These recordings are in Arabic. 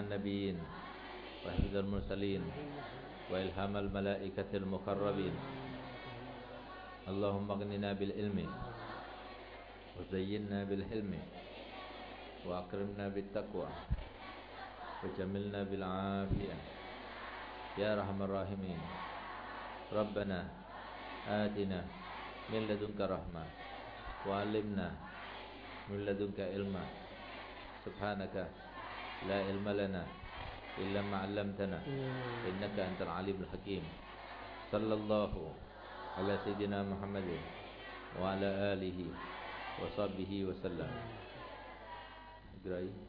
النبيين وحفظ المرسلين وإلهام الملائكة المقربين. اللهم اغننا بالعلم وزينا بالحلم وأكرمنا بالتقوى وجملنا بالعافية. يا رحم الراحمين ربنا آتنا من لدنك رحمة وعلمنا من لدنك علما. سبحانك لا علم لنا إلا ما علمتنا. إنك أنت العليم الحكيم. صلى الله على سيدنا محمد وعلى آله وصحبه وسلم. إقرأي.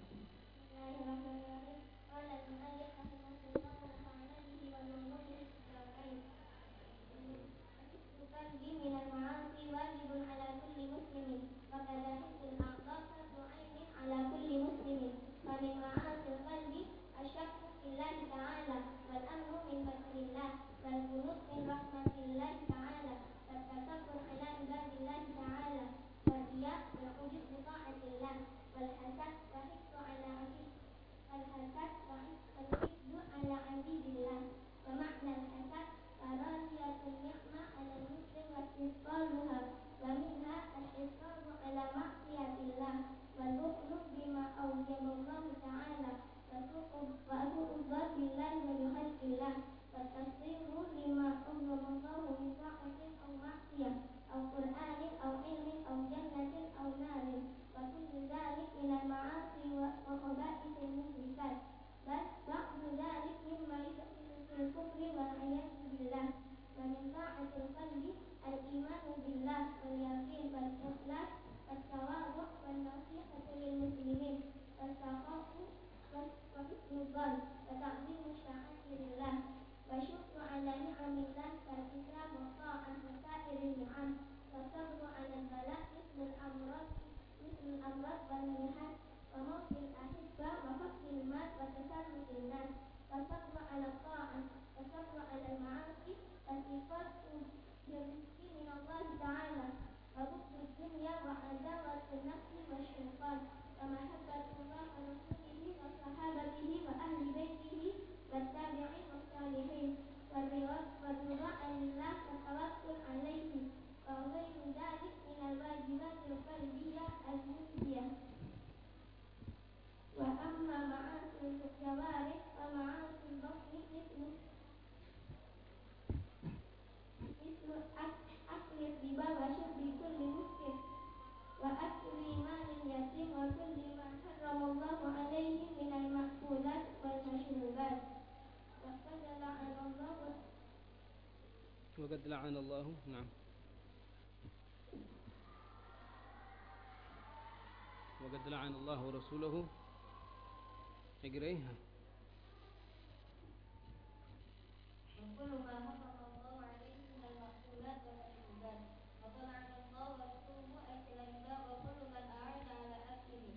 الحسد وحفظ على عبيد الله ومعنى الحسد كراهية النعمة على المسلم واستثقالها ومنها الإصرار على معصية الله والبخل بما أوجب الله تعالى وسوء الظن بالله وبخلق الله والتصديق لما أوجب الله من طاعة أو معصية أو قرآن أو علم أو جنة أو نار وكل ذلك من المعاصي وخبائث المشركات بل بعض ذلك مما يدخل في الكفر والعياذ بالله ومن طاعة القلب الإيمان بالله واليقين والإخلاص والتواضع والنصيحة للمسلمين والسخاء وحسن الظن وتعظيم شعائر الله والشكر على نعم الله كالإسلام والطاعة وسائر النعم والصبر على البلاء مثل الأمراض مثل الأمراض والمنحات وموت الأحبة وفقد المال وتسلط الناس والصبر على الطاعة والصبر على المعاصي والإيقاظ بالرزق من الله تعالى وبغض الدنيا وعداوة النفس والشيطان ومحبة الله ورسوله وصحابته وأهل بيته والتابعين والصالحين والرضا عن الله والتوكل عليه وغير ذلك من الواجبات القلبية المنزية وأما معاصي الجوارح فمعاصي البطن مثل مثل أكل الربا وشرب كل مسكر وأكل مال اليتيم وكل ما حرم الله عليه من المأكولات والمشروبات وقد لعن الله وقد لعن الله. نعم. وقد لعن الله ورسوله. اقريها وكل ما حرم الله عليه من المأكولات والمشروبات وطلعن الله ورسوله أكل الربا وكل من أعان على أكله.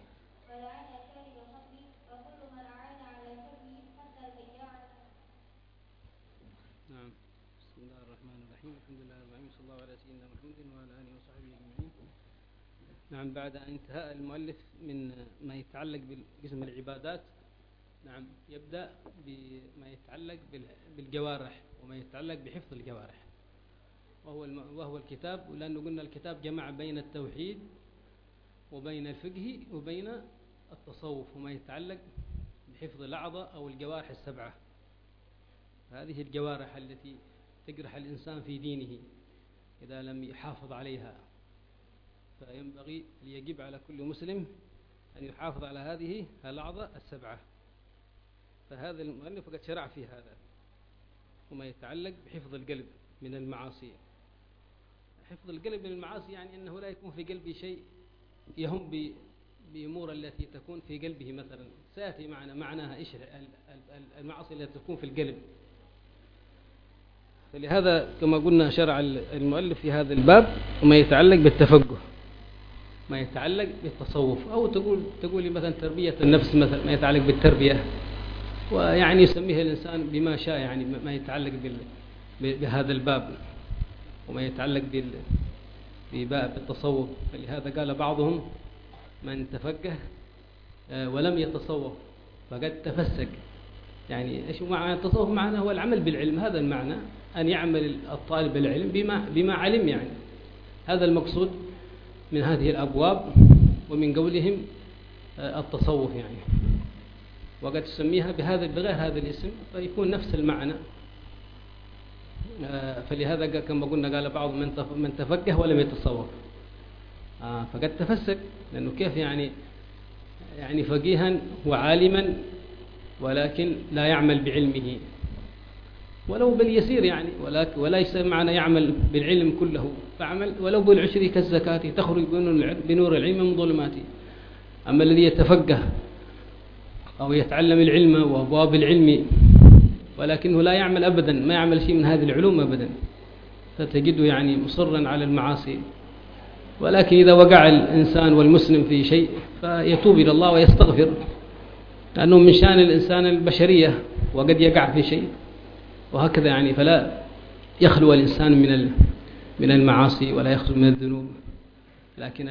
ولعن شارب الخمر وكل من أعان على شربه حتى البياع. نعم. بسم الله الرحمن الرحيم. الحمد لله رب العالمين صلى الله على سيدنا محمد وعلى آله وصحبه أجمعين. نعم بعد انتهاء المؤلف من ما يتعلق بقسم العبادات نعم يبدأ بما يتعلق بالجوارح وما يتعلق بحفظ الجوارح وهو. وهو الكتاب ولأنه قلنا الكتاب جمع بين التوحيد وبين الفقه وبين التصوف وما يتعلق بحفظ الأعضاء أو الجوارح السبعة هذه الجوارح التي تجرح الإنسان في دينه إذا لم يحافظ عليها فينبغي ليجب على كل مسلم أن يحافظ على هذه الأعضاء السبعة. فهذا المؤلف قد شرع في هذا وما يتعلق بحفظ القلب من المعاصي. حفظ القلب من المعاصي يعني أنه لا يكون في قلبه شيء يهم بأمور التي تكون في قلبه مثلا. سيأتي معنا معناها إيش المعاصي التي تكون في القلب. فلهذا كما قلنا شرع المؤلف في هذا الباب وما يتعلق بالتفقه. ما يتعلق بالتصوف. أو تقول تقولي مثلا تربية النفس مثلا ما يتعلق بالتربية. ويعني يسميه الإنسان بما شاء يعني ما يتعلق بهذا الباب. وما يتعلق بباب التصوف. فلهذا قال بعضهم من تفقه ولم يتصوف فقد تفسق. يعني إيش معنى التصوف؟ معنى هو العمل بالعلم. هذا المعنى أن يعمل الطالب العلم بما, بما علم يعني. هذا المقصود من هذه الأبواب ومن قولهم آه، التصوف يعني. وقد تسميها بهذا بغير هذا الاسم فيكون نفس المعنى. آه، فلهذا كما قلنا قال بعض من من تفقه ولم يتصوف. آه، فقد تفسق لأنه كيف يعني يعني فقيها وعالما ولكن لا يعمل بعلمه. ولو باليسير يعني وليس معنى يعمل بالعلم كله. فعمل ولو بالعشر كالزكاة تخرج بنور العلم من ظلماته. أما الذي يتفقه أو يتعلم العلم وأبواب العلم ولكنه لا يعمل أبدا ما يعمل شيء من هذه العلوم أبدا فتجده يعني مصرا على المعاصي. ولكن إذا وقع الإنسان والمسلم في شيء فيتوب إلى الله ويستغفر. لأنه من شأن الإنسان البشرية وقد يقع في شيء وهكذا يعني فلا يخلو الإنسان من من المعاصي ولا يخلو من الذنوب. لكن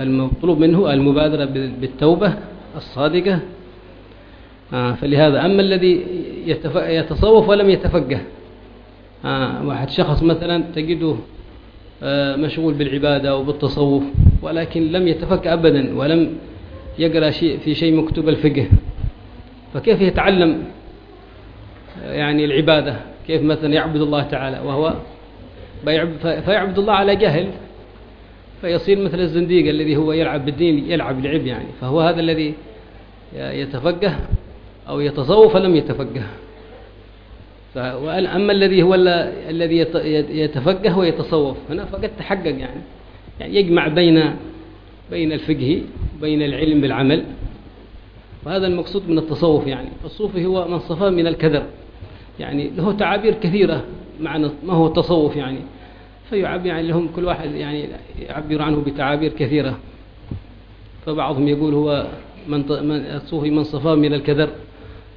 المطلوب منه المبادرة بالتوبة الصادقة. آه، فلهذا أما الذي يتصوف ولم يتفقه آه، واحد شخص مثلا تجده آه، مشغول بالعبادة أو بالتصوف ولكن لم يتفقه أبدا ولم يقرأ شيء في شيء مكتوب الفقه فكيف يتعلم؟ يعني العبادة؟ كيف مثلا يعبد الله تعالى وهو فيعبد الله على جهل فيصير مثل الزنديق الذي هو يلعب بالدين يلعب لعب يعني. فهو هذا الذي يتفقه أو يتصوف لم يتفقه. أما الذي هو الذي يتفقه ويتصوف هنا فقد تحقق يعني. يعني يجمع بين بين الفقه بين العلم بالعمل. وهذا المقصود من التصوف يعني. الصوفي هو من صفى من الكدر يعني له تعابير كثيرة معنى ما هو التصوف يعني. فيعبر يعني لهم كل واحد يعني يعبر عنه بتعابير كثيرة. فبعضهم يقول هو من الصوفي من صفى من الكدر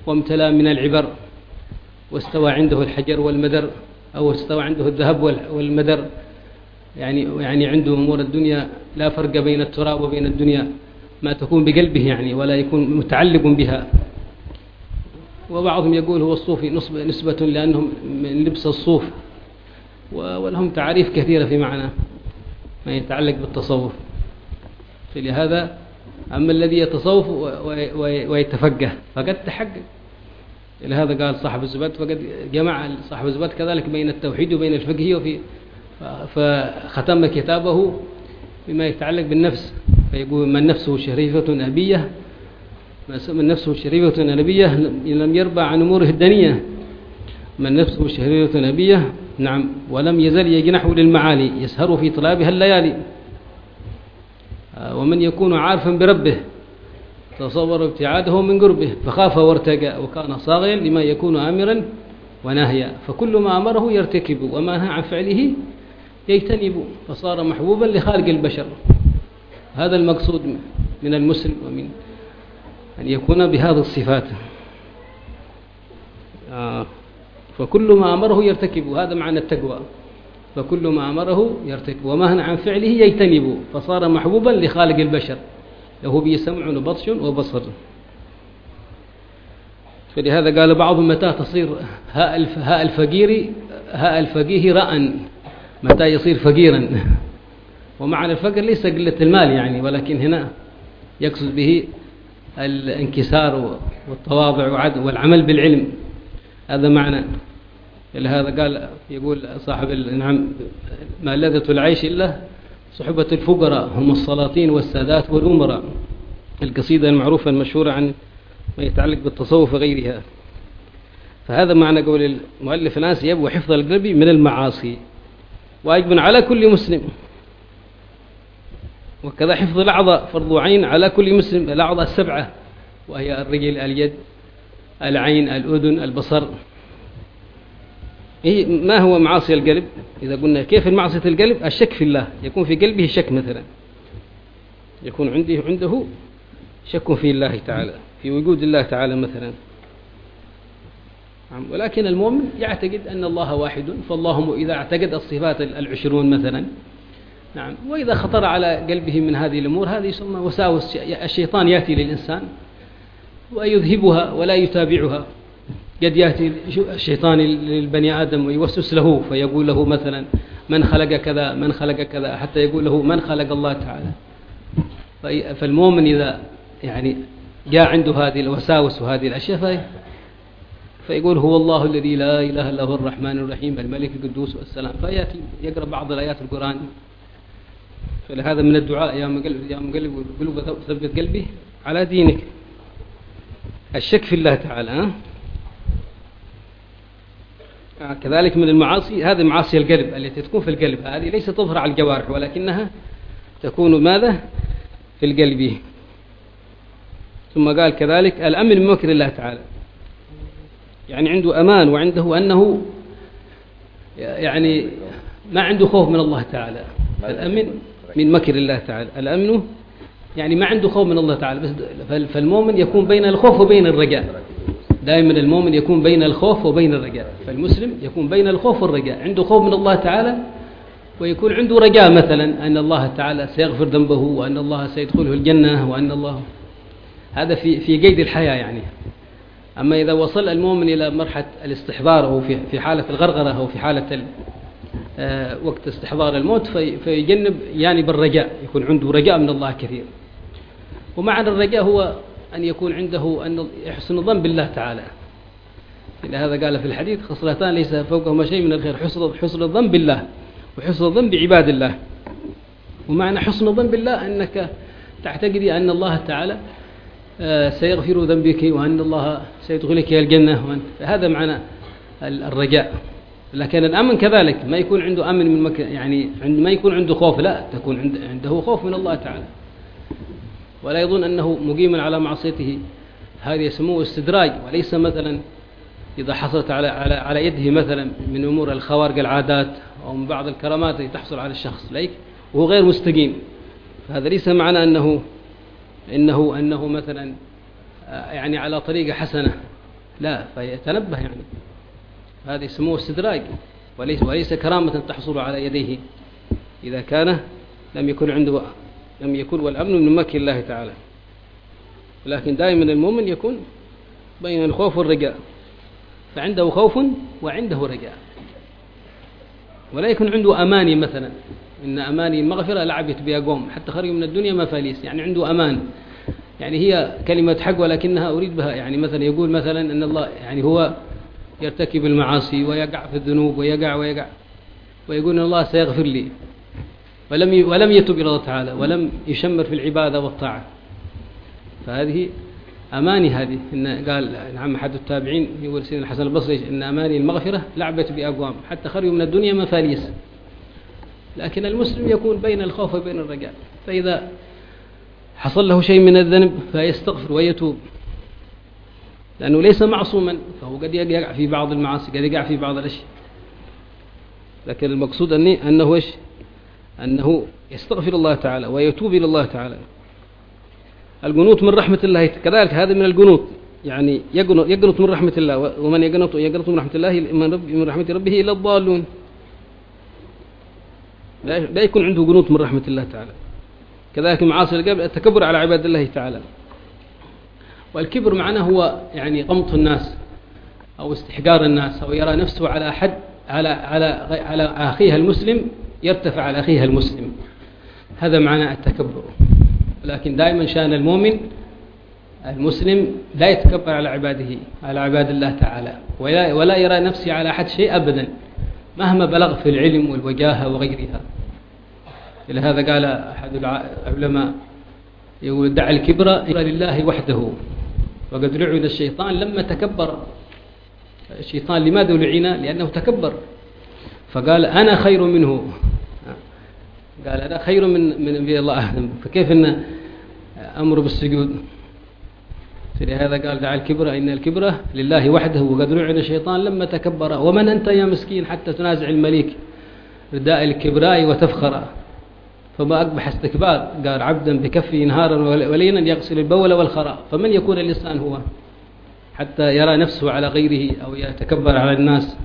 وامتلى من العبر واستوى عنده الحجر والمدر أو استوى عنده الذهب والمدر. يعني يعني عنده أمور الدنيا لا فرق بين التراب وبين الدنيا ما تكون بقلبه يعني ولا يكون متعلق بها. وبعضهم يقول هو الصوفي نسبة لأنهم من لبس الصوف. ولهم تعريف كثيرة في معنى ما يتعلق بالتصوف. فلهذا أما الذي يتصوف ويتفقه فقد تحقق. لهذا قال صاحب الزبد فقد جمع صاحب الزبد كذلك بين التوحيد وبين الفقه وفي فختم كتابه بما يتعلق بالنفس. فيقول من نفسه شريفة أبية من نفسه شريفة نبية لم يربع عن أموره الدنية من نفسه شريفة نبية نعم ولم يزل يجنحه للمعالي يسهر في طلابها الليالي. آه، ومن يكون عارفا بربه تصور ابتعاده من قربه فخاف وارتقى وكان صاغيا لما يكون آمرا وناهيا فكل ما أمره يرتكب وما نهى عن فعله يجتنب فصار محبوبا لخالق البشر. هذا المقصود من المسلم ومن أن يكون بهذه الصفات. آه فكل ما أمره يرتكب هذا معنى التقوى. فكل ما أمره يرتكب وما عن فعله يجتنب فصار محبوبا لخالق البشر. له به سمع وبطش وبصر. فلهذا قال بعضهم متى تصير هاء الفقير هاء الفقيه راء متى يصير فقيرا. ومعنى الفقر ليس قلة المال يعني ولكن هنا يقصد به الانكسار والتواضع والعمل بالعلم. هذا معنى. لهذا قال يقول صاحب نعم ما لذة العيش إلا صحبة الفقراء هم السلاطين والسادات والأمراء. القصيدة المعروفة المشهورة عن ما يتعلق بالتصوف وغيرها. فهذا معنى قول المؤلف ناس يبغى حفظ القلب من المعاصي. واجب على كل مسلم. وكذا حفظ الأعضاء فرض عين على كل مسلم. الأعضاء السبعة وهي الرجل اليد العين الأذن البصر. إيه ما هو معاصي القلب؟ إذا قلنا كيف المعصية القلب؟ الشك في الله. يكون في قلبه شك مثلا. يكون عنده عنده شك في الله تعالى في وجود الله تعالى مثلا. نعم، ولكن المؤمن يعتقد أن الله واحد فاللهم إذا اعتقد الصفات العشرون مثلا. نعم وإذا خطر على قلبه من هذه الأمور هذه يسمى وساوس الشيطان يأتي للإنسان. ويذهبها ولا يتابعها. قد يأتي الشيطان للبني آدم ويوسوس له فيقول له مثلا من خلق كذا من خلق كذا حتى يقول له من خلق الله تعالى. فالمؤمن إذا يعني جاء عنده هذه الوساوس وهذه الأشياء فيقول هو الله الذي لا إله إلا هو الرحمن الرحيم الملك القدوس والسلام. فيأتي يقرأ بعض الآيات القرآن. فلهذا من الدعاء يا مقلب يا مقلب قلوب ثبت قلبي على دينك. الشك في الله تعالى؟ آه، كذلك من المعاصي هذه معاصي القلب التي تكون في القلب هذه ليست تظهر على الجوارح ولكنها تكون ماذا؟ في القلب. ثم قال كذلك الأمن من مكر الله تعالى. يعني عنده أمان وعنده أنه يعني ما عنده خوف من الله تعالى. الأمن من مكر الله تعالى. الأمن يعني ما عنده خوف من الله تعالى بس فالمؤمن يكون بين الخوف وبين الرجاء. دائما المؤمن يكون بين الخوف وبين الرجاء فالمسلم يكون بين الخوف والرجاء. عنده خوف من الله تعالى ويكون عنده رجاء مثلا أن الله تعالى سيغفر ذنبه وأن الله سيدخله الجنة وأن الله هذا في في قيد الحياة يعني. أما إذا وصل المؤمن إلى مرحلة الاستحضار أو في حالة الغرغرة أو في حالة آه، وقت استحضار الموت في فيجنب يعني بالرجاء يكون عنده رجاء من الله كثير. ومعنى الرجاء هو أن يكون عنده أن يحسن الظن بالله تعالى. هذا قال في الحديث خصلتان ليس فوقهما شيء من الخير حسن حسن الظن بالله وحسن الظن بعباد الله. ومعنى حسن الظن بالله أنك تعتقدي أن الله تعالى آه، سيغفر ذنبك وأن الله سيدخلك الجنة هذا معنى الرجاء. لكن الأمن كذلك ما يكون عنده أمن من مكان يعني ما يكون عنده خوف لا تكون عنده خوف من الله تعالى. ولا يظن أنه مقيم على معصيته. هذا يسموه استدراج وليس مثلا إذا حصلت على على على يده مثلا من أمور الخوارق العادات أو من بعض الكرامات التي تحصل على الشخص ليك؟ وهو غير مستقيم. هذا ليس معنى أنه إنه أنه مثلا آه، يعني على طريقة حسنة. لا فيتنبه يعني. هذا يسموه استدراج وليس وليس كرامة تحصل على يديه. إذا كان لم يكن عنده لم يكن والأمن من مكر الله تعالى. لكن دائما المؤمن يكون بين الخوف والرجاء فعنده خوف وعنده رجاء. ولا يكون عنده أماني مثلا. إن أماني المغفرة لعبت بها قوم حتى خرجوا من الدنيا ما فاليس. يعني عنده أمان. يعني هي كلمة حق ولكنها أريد بها. يعني مثلا يقول مثلا أن الله يعني هو يرتكب المعاصي ويقع في الذنوب ويقع ويقع ويقول أن الله سيغفر لي. ولم ولم يتب إلى الله تعالى ولم يشمر في العبادة والطاعة. فهذه أماني هذه. إن قال نعم أحد التابعين يقول سيدنا الحسن البصري إن أماني المغفرة لعبت بأقوام. حتى خرجوا من الدنيا مفاليس لكن المسلم يكون بين الخوف وبين الرجاء. فإذا حصل له شيء من الذنب فيستغفر ويتوب. لأنه ليس معصوما فهو قد يقع في بعض المعاصي قد يقع في بعض الأشياء. لكن المقصود أني أنه إيش؟ أنه يستغفر الله تعالى ويتوب إلى الله تعالى. القنوط من رحمة الله كذلك هذا من القنوط يعني يقنط, يقنط من رحمة الله ومن يقنط يقنط من رحمة الله من, رحمة ربه إلى الضالون. لا يكون عنده قنوط من رحمة الله تعالى. كذلك معاصي القلب التكبر على عباد الله تعالى. والكبر معناه هو يعني غمط الناس أو استحقار الناس أو يرى نفسه على حد على على على أخيها المسلم يرتفع على أخيها المسلم. هذا معنى التكبر. لكن دائما شأن المؤمن المسلم لا يتكبر على عباده على عباد الله تعالى ولا, ولا يرى نفسه على أحد شيء أبدا مهما بلغ في العلم والوجاهة وغيرها. إلى هذا قال أحد العلماء يقول دع الكبر لله وحده. وقد لعن الشيطان لما تكبر. الشيطان لماذا لعن لأنه تكبر. فقال أنا خير منه. قال أنا خير من من أنبياء الله. آدم فكيف أن أمر بالسجود؟ فلهذا قال دع الكبر إن الكبر لله وحده وقد لعن الشيطان لما تكبر. ومن أنت يا مسكين حتى تنازع المليك؟ رداء الكبراء وتفخر. فما أقبح استكبار. قال عبدا بكفه نهارا وليلا يغسل البول والخراء. فمن يكون الإنسان هو؟ حتى يرى نفسه على غيره أو يتكبر على الناس.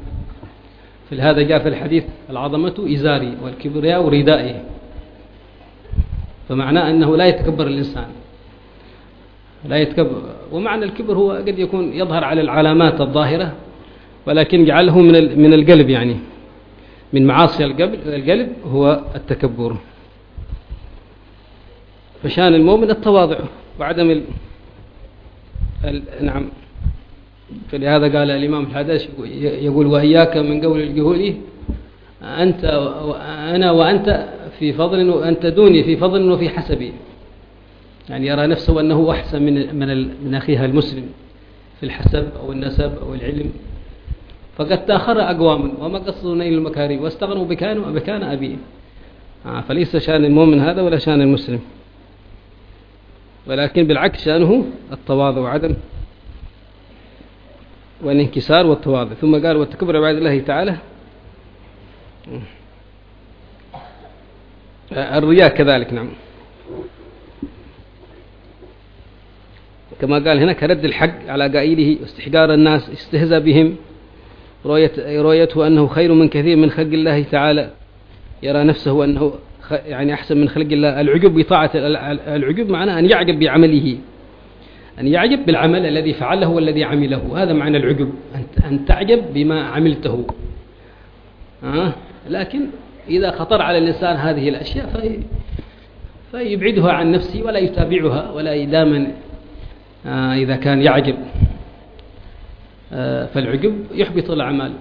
هذا جاء في الحديث العظمة إزاري والكبرياء ردائي فمعناه أنه لا يتكبر الإنسان. لا يتكبر. ومعنى الكبر هو قد يكون يظهر على العلامات الظاهرة ولكن جعله من من القلب يعني. من معاصي القلب القلب هو التكبر. فشان المؤمن التواضع وعدم ال... ال... نعم. فلهذا قال الإمام الحدث يقول وإياك من قول الجهولي أنت أنا وأنت في فضل وأنت دوني في فضل وفي حسبي. يعني يرى نفسه أنه أحسن من من من أخيها المسلم في الحسب أو النسب أو العلم. فقد تأخر أقوام وما قصدوا نيل المكارم واستغنوا بكان وبكان أبي. آه فليس شأن المؤمن هذا ولا شأن المسلم. ولكن بالعكس شأنه التواضع وعدم والانكسار والتواضع. ثم قال والتكبر بعد الله تعالى. الرياء كذلك نعم. كما قال هنا كرد الحق على قائله واستحقار الناس استهزى بهم. رؤية رؤيته أنه خير من كثير من خلق الله تعالى. يرى نفسه أنه يعني أحسن من خلق الله. العجب بطاعة العجب معناه أن يعجب بعمله. أن يعجب بالعمل الذي فعله والذي عمله. هذا معنى العجب أن تعجب بما عملته. أه؟ لكن إذا خطر على الإنسان هذه الأشياء في فيبعدها عن نفسه ولا يتابعها ولا دائما آه إذا كان يعجب. آه فالعجب يحبط الأعمال.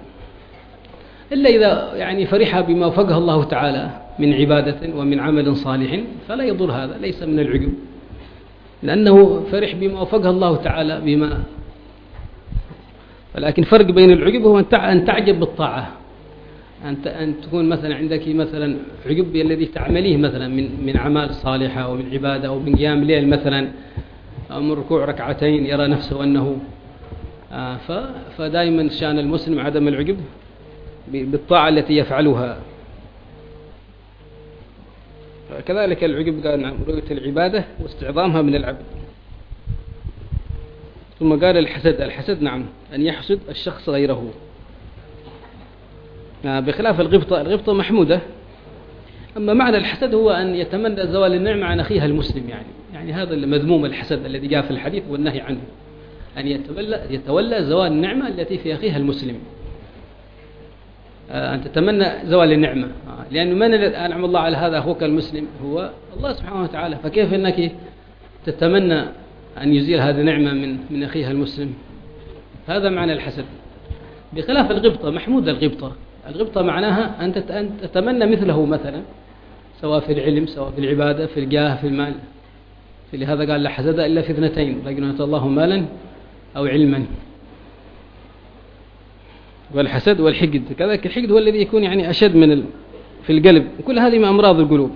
إلا إذا يعني فرح بما وفقه الله تعالى من عبادة ومن عمل صالح فلا يضر هذا ليس من العجب. لأنه فرح بما وفقه الله تعالى بما. ولكن فرق بين العجب هو أن تعجب بالطاعة. أن تكون مثلا عندك مثلا عقب الذي تعمليه مثلا من من أعمال صالحة أو من عبادة أو من قيام ليل مثلا أو من ركوع ركعتين يرى نفسه أنه آه فدائما شأن المسلم عدم العقب بالطاعة التي يفعلها. كذلك العقب قال نعم رؤية العبادة واستعظامها من العبد. ثم قال الحسد الحسد نعم أن يحسد الشخص غيره. آه، بخلاف الغبطة الغبطة محمودة. أما معنى الحسد هو أن يتمنى زوال النعمة عن أخيها المسلم يعني. يعني هذا المذموم الحسد الذي جاء في الحديث والنهي عنه. أن يتولى, يتولى زوال النعمة التي في أخيها المسلم. أن تتمنى زوال النعمة. آه، لأن من أنعم الله على هذا؟ أخوك المسلم. هو الله سبحانه وتعالى. فكيف أنك تتمنى أن يزيل هذه النعمة من من أخيها المسلم؟ هذا معنى الحسد. بخلاف الغبطة محمود الغبطة. الغبطة معناها أن تتمنى مثله مثلا سواء في العلم سواء في العبادة في الجاه في المال. في لهذا قال لا حسد إلا في اثنتين أتى الله مالا أو علما. والحسد والحقد. كذلك الحقد هو الذي يكون يعني أشد من ال... في القلب. كل هذه من أمراض القلوب.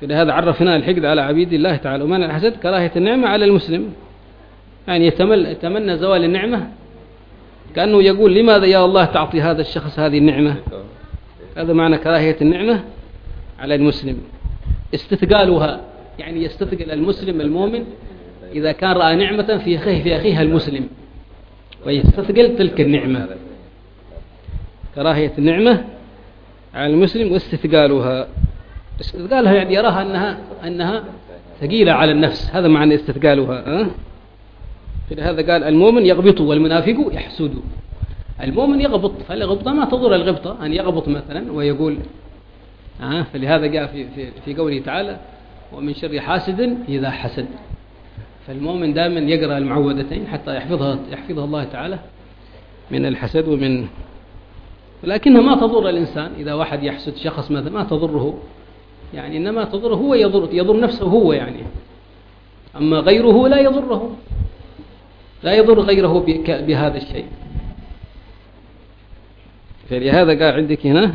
فلهذا عرفنا الحقد على عبيد الله تعالى. ومعنى الحسد كراهية النعمة على المسلم. يعني يتمنى زوال النعمة. كأنه يقول لماذا يا الله تعطي هذا الشخص هذه النعمة؟ هذا معنى كراهية النعمة على المسلم. استثقالها يعني يستثقل المسلم المؤمن إذا كان رأى نعمة في أخيه في أخيها المسلم. ويستثقل تلك النعمة. كراهية النعمة على المسلم واستثقالها. استثقالها يعني يراها أنها, أنها ثقيلة على النفس. هذا معنى استثقالها أه؟ فلهذا قال المؤمن يغبط والمنافق يحسد. المؤمن يغبط فالغبطة ما تضر الغبطة أن يغبط مثلا ويقول آه فلهذا جاء في, في, في قوله تعالى ومن شر حاسد إذا حسد. فالمؤمن دائما يقرأ المعوذتين حتى يحفظها يحفظها الله تعالى من الحسد ومن لكنها ما تضر الإنسان. إذا واحد يحسد شخص مثلا ما تضره. يعني إنما تضره هو يضر, يضر نفسه هو يعني. أما غيره لا يضره لا يضر غيره بهذا الشيء. فلهذا قال عندك هنا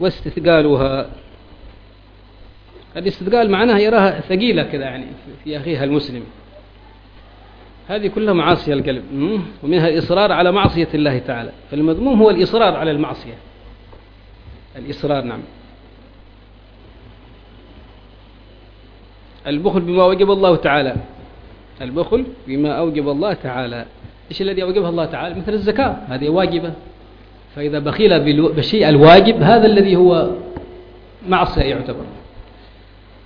واستثقالها. الاستثقال معناها يراها ثقيلة كذا يعني في أخيها المسلم. هذه كلها معاصي القلب ومنها الإصرار على معصية الله تعالى. فالمذموم هو الإصرار على المعصية. الإصرار نعم. البخل بما وجب الله تعالى. البخل بما أوجب الله تعالى. إيش الذي أوجبه الله تعالى؟ مثل الزكاة. هذه واجبة. فإذا بخيل بالشيء الواجب هذا الذي هو معصية يعتبر.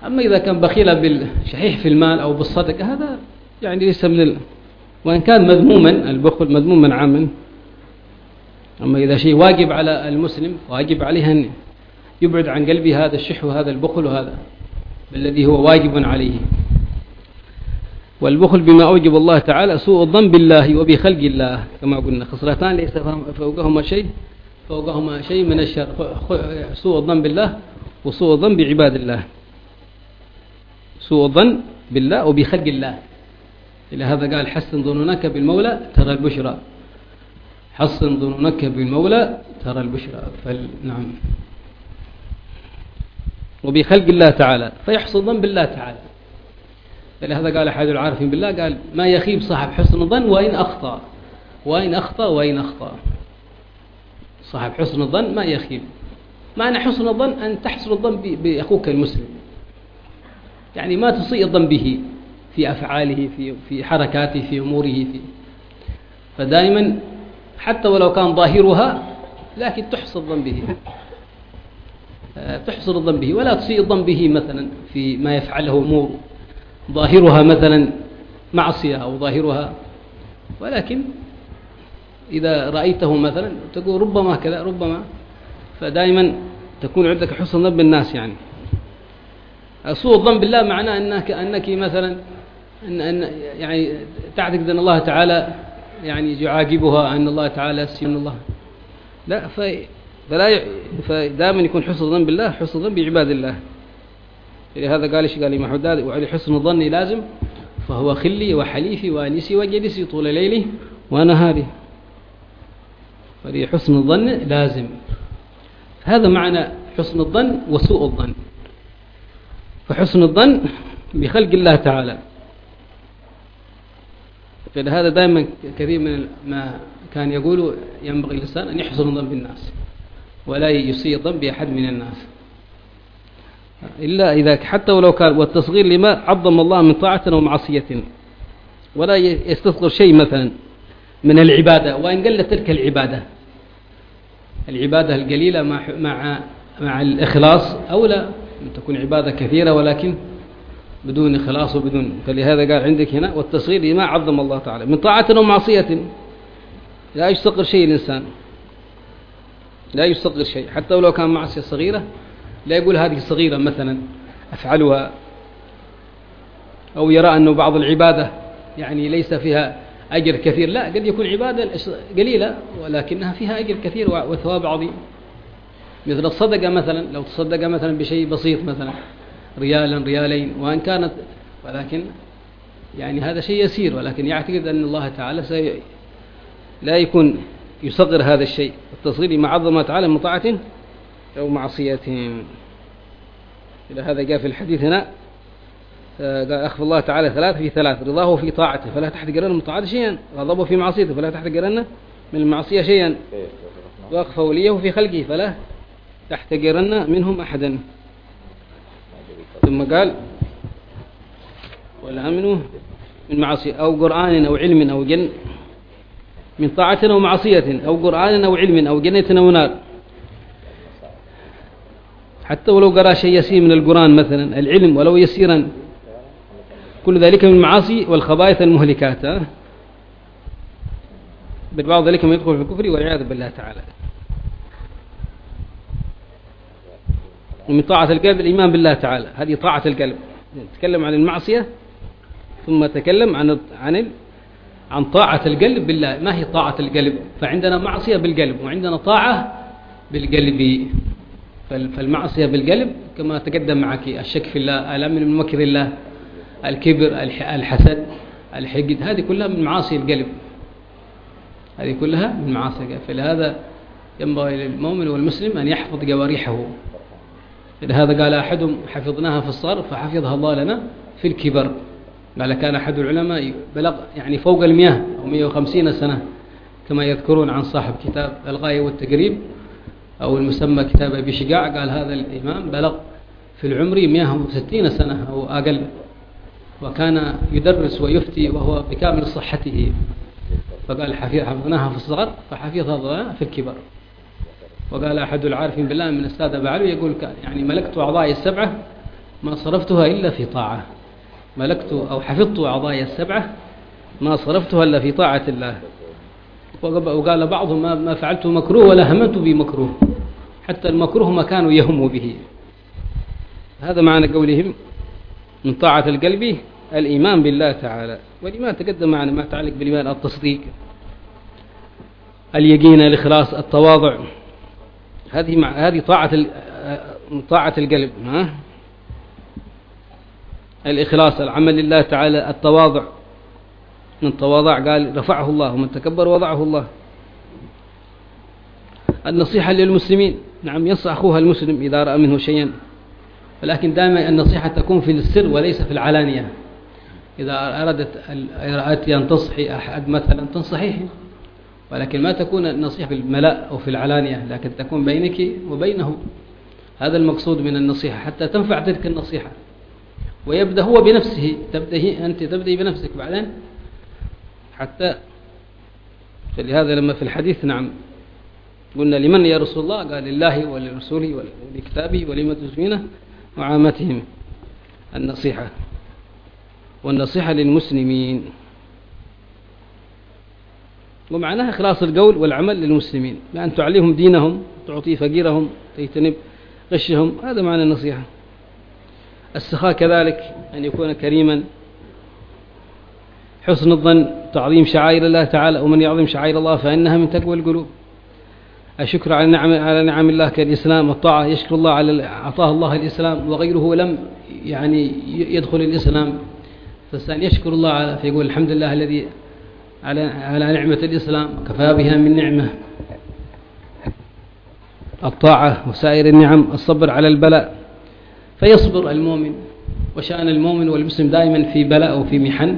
أما إذا كان بخيل بالشحيح في المال أو بالصدقة هذا يعني ليس من وإن كان مذموما البخل مذموما عاما أما إذا شيء واجب على المسلم واجب عليه أن يبعد عن قلبه هذا الشح وهذا البخل وهذا الذي هو واجب عليه. والبخل بما أوجب الله تعالى سوء الظن بالله وبخلق الله كما قلنا خصلتان ليس فوقهما شيء فوقهما شيء من الشر سوء الظن بالله وسوء الظن بعباد الله. سوء الظن بالله وبخلق الله. إلى هذا قال حسن ظنونك بالمولى ترى البشرى. حسن ظنونك بالمولى ترى البشرى. فنعم وبخلق الله تعالى فيحسن ظن بالله تعالى. لهذا قال أحد العارفين بالله قال ما يخيب صاحب حسن الظن وإن أخطأ. وإن أخطأ وإن أخطأ. صاحب حسن الظن ما يخيب معنى حسن الظن أن تحسن الظن بأخوك المسلم. يعني ما تسيء الظن به. في أفعاله في في حركاته في أموره في. فدائما حتى ولو كان ظاهرها لكن تحسن الظن به تحسن الظن به ولا تسيء الظن به مثلا في ما يفعله أمور. ظاهرها مثلا معصية أو ظاهرها. ولكن إذا رأيته مثلا تقول ربما كذا ربما. فدائما تكون عندك حسن ظن بالناس يعني. سوء الظن بالله معناه أنك, أنك مثلا أن أن يعني تعتقد أن الله تعالى يعني يعاقبها أن الله تعالى يسين الله. لا فلا فدائما يكون حسن الظن بالله حسن الظن بعباد الله. لهذا قال إيش قال لي حداد وعلي حسن الظن لازم فهو خلي وحليفي وانسي وجلسي طول ليلي ونهاري. فلي حسن الظن لازم. هذا معنى حسن الظن وسوء الظن. فحسن الظن بخلق الله تعالى. فلهذا دائما كثير من ما كان يقول ينبغي الإنسان أن يحسن الظن بالناس ولا يسيء الظن بأحد من الناس. إلا إذا حتى ولو كان والتصغير لما عظم الله من طاعة ومعصية ولا يستصغر شيء مثلا من العبادة وإن قلت تلك العبادة العبادة القليلة مع مع مع الإخلاص أولى أن تكون عبادة كثيرة ولكن بدون إخلاص وبدون فلهذا قال عندك هنا والتصغير لما عظم الله تعالى من طاعة ومعصية لا يستقر شيء الإنسان لا يستقر شيء حتى ولو كان معصية صغيرة لا يقول هذه صغيرة مثلا أفعلها أو يرى أنه بعض العبادة يعني ليس فيها أجر كثير لا قد يكون عبادة قليلة ولكنها فيها أجر كثير وثواب عظيم. مثل الصدقة مثلا لو تصدق مثلا بشيء بسيط مثلا ريالا ريالين وأن كانت ولكن يعني هذا شيء يسير ولكن يعتقد أن الله تعالى سي لا يكون يصغر هذا الشيء. التصغير مع عظمة تعالى من طاعة أو معصية. إلى هذا جاء في الحديث هنا. قال أخف الله تعالى ثلاث في ثلاث رضاه في طاعته فلا تحتقرن من طاعته شيئا. غضبه في معصيته فلا تحتقرن من المعصية شيئا. وأخف وليه في خلقه فلا تحتقرن منهم أحدا. ثم قال ولا أمنوا من معصية أو قرآن أو علم أو جن من طاعة أو معصية أو قرآن أو علم أو جنة أو نار. حتى ولو قرأ شيء يسير من القرآن مثلا العلم ولو يسيرا كل ذلك من المعاصي والخبائث المهلكات بالبعض ذلك ما يدخل في الكفر والعياذ بالله تعالى. ومن طاعة القلب الإيمان بالله تعالى. هذه طاعة القلب. نتكلم عن المعصية ثم تكلم عن عن عن طاعة القلب بالله. ما هي طاعة القلب؟ فعندنا معصية بالقلب وعندنا طاعة بالقلب. فالمعصية بالقلب كما تقدم معك الشك في الله الأمن من مكر الله الكبر الحسد الحقد. هذه كلها من معاصي القلب. هذه كلها من معاصي القلب. فلهذا ينبغي للمؤمن والمسلم أن يحفظ جوارحه. لهذا قال أحدهم حفظناها في الصغر فحفظها الله لنا في الكبر. قال كان أحد العلماء بلغ يعني فوق المئة أو 150 سنة كما يذكرون عن صاحب كتاب الغاية والتقريب أو المسمى كتاب أبي شجاع قال هذا الإمام بلغ في العمر 160 سنة أو أقل وكان يدرس ويفتي وهو بكامل صحته. فقال حفظناها في الصغر فحفظها في الكبر. وقال أحد العارفين بالله من السادة بعلو يقول يعني ملكت أعضائي السبعة ما صرفتها إلا في طاعة. ملكت أو حفظت أعضائي السبعة ما صرفتها إلا في طاعة الله. وقال بعضهم ما فعلت مكروه ولا هممت بمكروه حتى المكروه ما كانوا يهموا به. هذا معنى قولهم من طاعة القلب الإيمان بالله تعالى. ولما تقدم معنا ما تعلق بالإيمان التصديق اليقين الإخلاص التواضع. هذه مع هذه طاعة طاعة القلب ها؟ الإخلاص العمل لله تعالى التواضع. من تواضع قال رفعه الله ومن تكبر وضعه الله. النصيحة للمسلمين نعم ينصح أخوها المسلم إذا رأى منه شيئا. ولكن دائما النصيحة تكون في السر وليس في العلانية. إذا أردت أن تصحي أحد مثلا تنصحيه. ولكن ما تكون النصيحة في الملأ أو في العلانية لكن تكون بينك وبينه. هذا المقصود من النصيحة حتى تنفع تلك النصيحة. ويبدأ هو بنفسه تبدأ أنت تبدأ بنفسك بعدين. حتى فلهذا لما في الحديث نعم قلنا لمن يا رسول الله؟ قال لله ولرسوله ولكتابه ولمة المسلمين وعامتهم. النصيحة. والنصيحة للمسلمين. ومعناها إخلاص القول والعمل للمسلمين بأن تعليهم دينهم تعطي فقيرهم تجتنب غشهم هذا معنى النصيحة. السخاء كذلك أن يكون كريما. حسن الظن تعظيم شعائر الله تعالى ومن يعظم شعائر الله فإنها من تقوى القلوب. الشكر على نعم على نعم الله كالإسلام والطاعة يشكر الله على أعطاه الله الإسلام وغيره لم يعني يدخل الإسلام. فالإنسان يشكر الله على فيقول الحمد لله الذي على على نعمة الإسلام كفى بها من نعمة. الطاعة وسائر النعم الصبر على البلاء. فيصبر المؤمن وشأن المؤمن والمسلم دائما في بلاء وفي محن.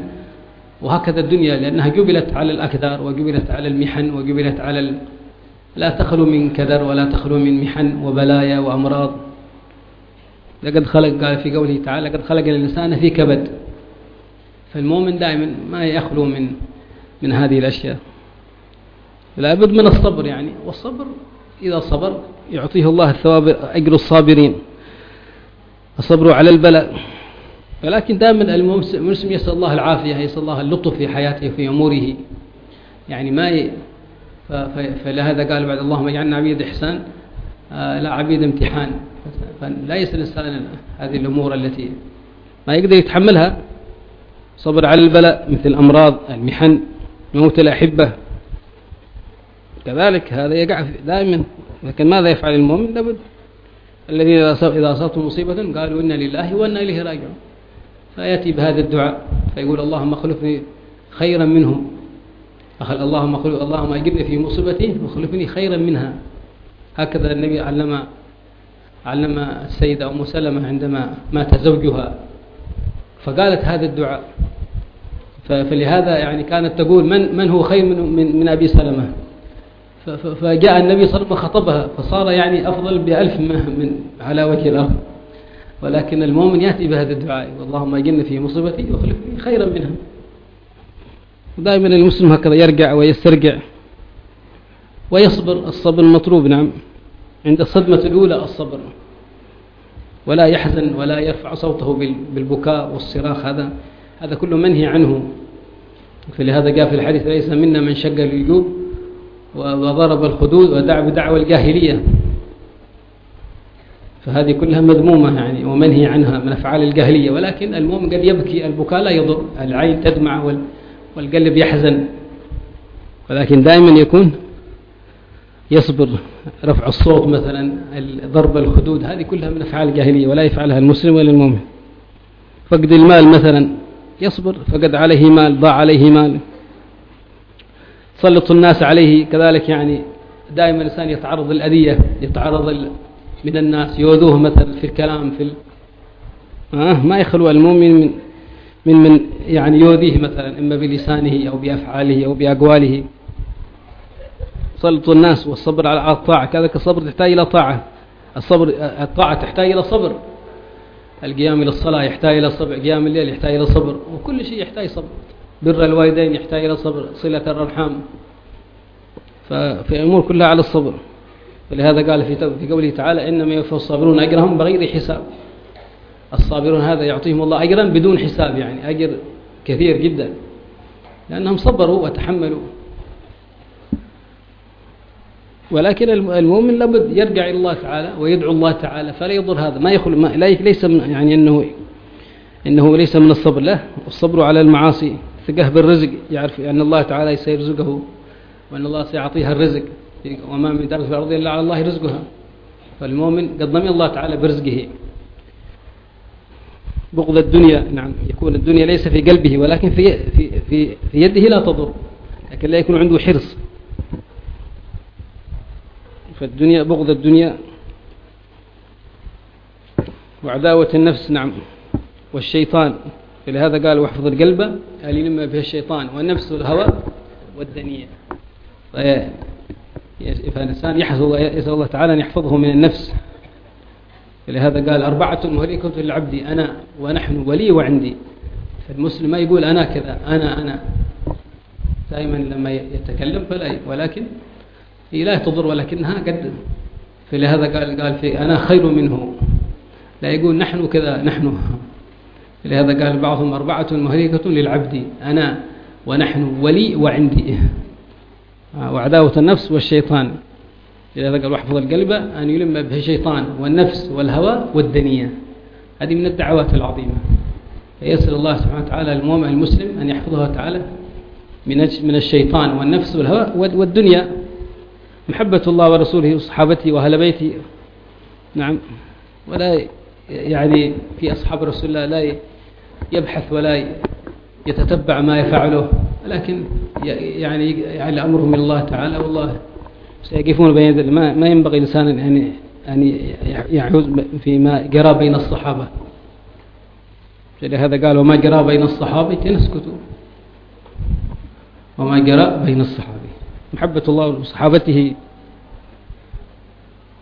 وهكذا الدنيا لأنها جبلت على الأكدار وجبلت على المحن وجبلت على ال... لا تخلو من كدر ولا تخلو من محن وبلايا وأمراض. لقد خلق قال في قوله تعالى لقد خلق الإنسان في كبد. فالمؤمن دائما ما يخلو من من هذه الأشياء. لابد من الصبر يعني. والصبر إذا صبر يعطيه الله الثواب أجر الصابرين. الصبر على البلاء. ولكن دائما المسلم يسأل الله العافية يسأل الله اللطف في حياته في أموره. يعني ما ي... فلهذا قال بعد اللهم اجعلنا عبيد إحسان آه لا عبيد امتحان. فلا يسأل الإنسان هذه الأمور التي ما يقدر يتحملها. صبر على البلاء مثل الأمراض المحن. موت الأحبة. كذلك هذا يقع دائما. لكن ماذا يفعل المؤمن؟ لابد. الذين إذا أصابتهم مصيبة قالوا إنا لله وإنا إليه راجعون. فيأتي بهذا الدعاء. فيقول اللهم اخلفني خيرا منهم. اللهم اخلف اللهم أجرني في مصيبتي واخلفني خيرا منها. هكذا النبي علم علم السيدة أم سلمة عندما مات زوجها. فقالت هذا الدعاء. فلهذا يعني كانت تقول من من هو خير من من, من أبي سلمة؟ فجاء النبي صلى الله عليه وسلم خطبها فصار يعني أفضل بألف من على وجه الأرض. ولكن المؤمن يأتي بهذا الدعاء اللهم اجلني في مصيبتي واخلفني خيرا منها. ودائما المسلم هكذا يرجع ويسترجع ويصبر الصبر المطلوب نعم. عند الصدمة الأولى الصبر. ولا يحزن ولا يرفع صوته بالبكاء والصراخ هذا. هذا كله منهي عنه. فلهذا جاء في الحديث ليس منا من شق الجيوب وضرب الخدود ودعا بدعوى الجاهلية. فهذه كلها مذمومة يعني ومنهي عنها من أفعال الجاهلية. ولكن المؤمن قد يبكي البكاء لا يضر العين تدمع والقلب يحزن. ولكن دائما يكون يصبر. رفع الصوت مثلا ضرب الخدود هذه كلها من أفعال الجاهلية ولا يفعلها المسلم ولا المؤمن. فقد المال مثلا. يصبر فقد عليه مال ضاع عليه مال. سلط الناس عليه كذلك يعني دائما الإنسان يتعرض للأذية يتعرض من الناس يؤذوه مثلا في الكلام في ال... آه ما يخلو المؤمن من من من يعني يؤذيه مثلا إما بلسانه أو بأفعاله أو بأقواله. سلط الناس والصبر على الطاعة كذلك الصبر تحتاج إلى طاعة. الصبر الطاعة تحتاج إلى صبر. القيام إلى الصلاة يحتاج إلى صبر قيام الليل يحتاج إلى صبر وكل شيء يحتاج صبر. بر الوالدين يحتاج إلى صبر صلة الأرحام ففي أمور كلها على الصبر. فلهذا قال في في قوله تعالى إنما يوفى الصابرون أجرهم بغير حساب. الصابرون هذا يعطيهم الله أجرا بدون حساب يعني أجر كثير جدا. لأنهم صبروا وتحملوا. ولكن المؤمن لابد يرجع إلى الله تعالى ويدعو الله تعالى فلا يضر هذا. ما يخل ما ليس من يعني أنه إنه ليس من الصبر. له الصبر على المعاصي ثقة بالرزق. يعرف أن الله تعالى سيرزقه وأن الله سيعطيها الرزق. وما من دابة في الأرض إلا على الله رزقها. فالمؤمن قد ضمن الله تعالى برزقه. بغض الدنيا نعم يكون الدنيا ليس في قلبه ولكن في, في, في, في يده لا تضر. لكن لا يكون عنده حرص. فالدنيا بغض الدنيا وعداوة النفس نعم. والشيطان فلهذا قال واحفظ القلب لما به الشيطان والنفس والهوى والدنيا. فالإنسان يحفظ يسأل الله تعالى أن يحفظه من النفس. لهذا قال أربعة مهلكة للعبد أنا ونحن ولي وعندي. فالمسلم ما يقول أنا كذا أنا أنا. دائما لما يتكلم فلا ولكن هي لا تضر ولكنها قد فلهذا قال قال في أنا خير منه. لا يقول نحن كذا نحن. لهذا قال بعضهم أربعة مهلكة للعبد أنا ونحن ولي وعندي. وعداوة النفس والشيطان. لهذا قال واحفظ القلب أن يلم به الشيطان والنفس والهوى والدنيا. هذه من الدعوات العظيمة. فيسأل الله سبحانه وتعالى المؤمن المسلم أن يحفظها تعالى من من الشيطان والنفس والهوى والدنيا. محبة الله ورسوله وصحابته وأهل بيته. نعم. ولا يعني في أصحاب رسول الله لا يبحث ولا يتتبع ما يفعله. لكن يعني يعني أمره من الله تعالى والله سيقفون بين ما, ما ينبغي الإنسان أن أن يعود فيما جرى بين الصحابة. لهذا قال وما جرى بين الصحابة نسكت وما جرى بين الصحابة. محبة الله وصحابته.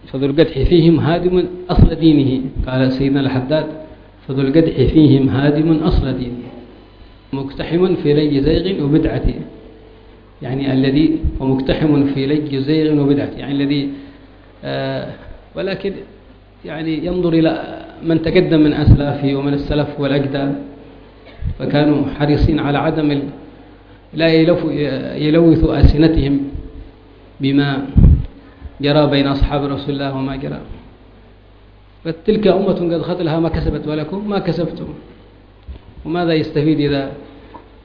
فذو القدح فيهم هادم أصل دينه. قال سيدنا الحداد فذو القدح فيهم هادم أصل دينه. مقتحم في لي زيغ وبدعة يعني الذي ومقتحم في لي زيغ وبدعة يعني الذي آه ولكن يعني ينظر إلى من تقدم من أسلافه ومن السلف والأجداد فكانوا حريصين على عدم لا يلوث ألسنتهم بما جرى بين أصحاب رسول الله وما جرى. فتلك أمة قد خطلها ما كسبت ولكم ما كسبتم. وماذا يستفيد إذا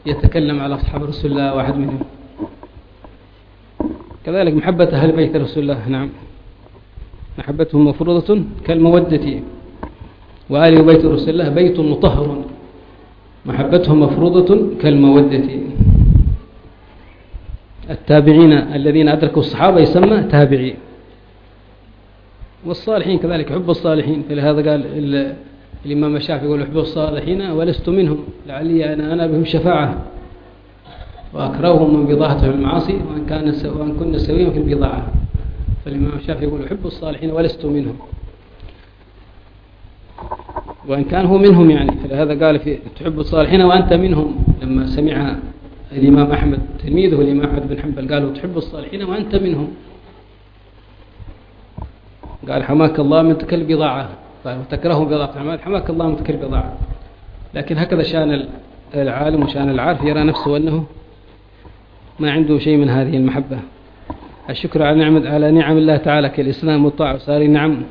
يتكلم على أصحاب رسول الله واحد منهم؟ كذلك محبة أهل بيت رسول الله نعم. محبتهم مفروضة كالمودة وآل بيت رسول الله بيت مطهر. محبتهم مفروضة كالمودة. التابعين الذين أدركوا الصحابة يسمى تابعي. والصالحين كذلك حب الصالحين. فلهذا قال الإمام الشافعي يقول حب الصالحين ولست منهم لعلي أنا أنا بهم شفاعة. وأكرههم من بضاعته المعاصي وأن, كان وأن كنا سويا في البضاعة. فالإمام الشافعي يقول أحب الصالحين ولست منهم. وإن كان هو منهم يعني فلهذا قال في تحب الصالحين وأنت منهم لما سمع الإمام أحمد تلميذه الإمام أحمد بن حنبل قالوا تحب الصالحين وأنت منهم. قال حماك الله من تكل بضاعة وتكرههم بضاعة حماك الله من تكل بضاعة لكن هكذا شان العالم وشان العارف يرى نفسه أنه ما عنده شيء من هذه المحبة. الشكر على نعم على نعم الله تعالى كالإسلام والطاعة وصار نعم.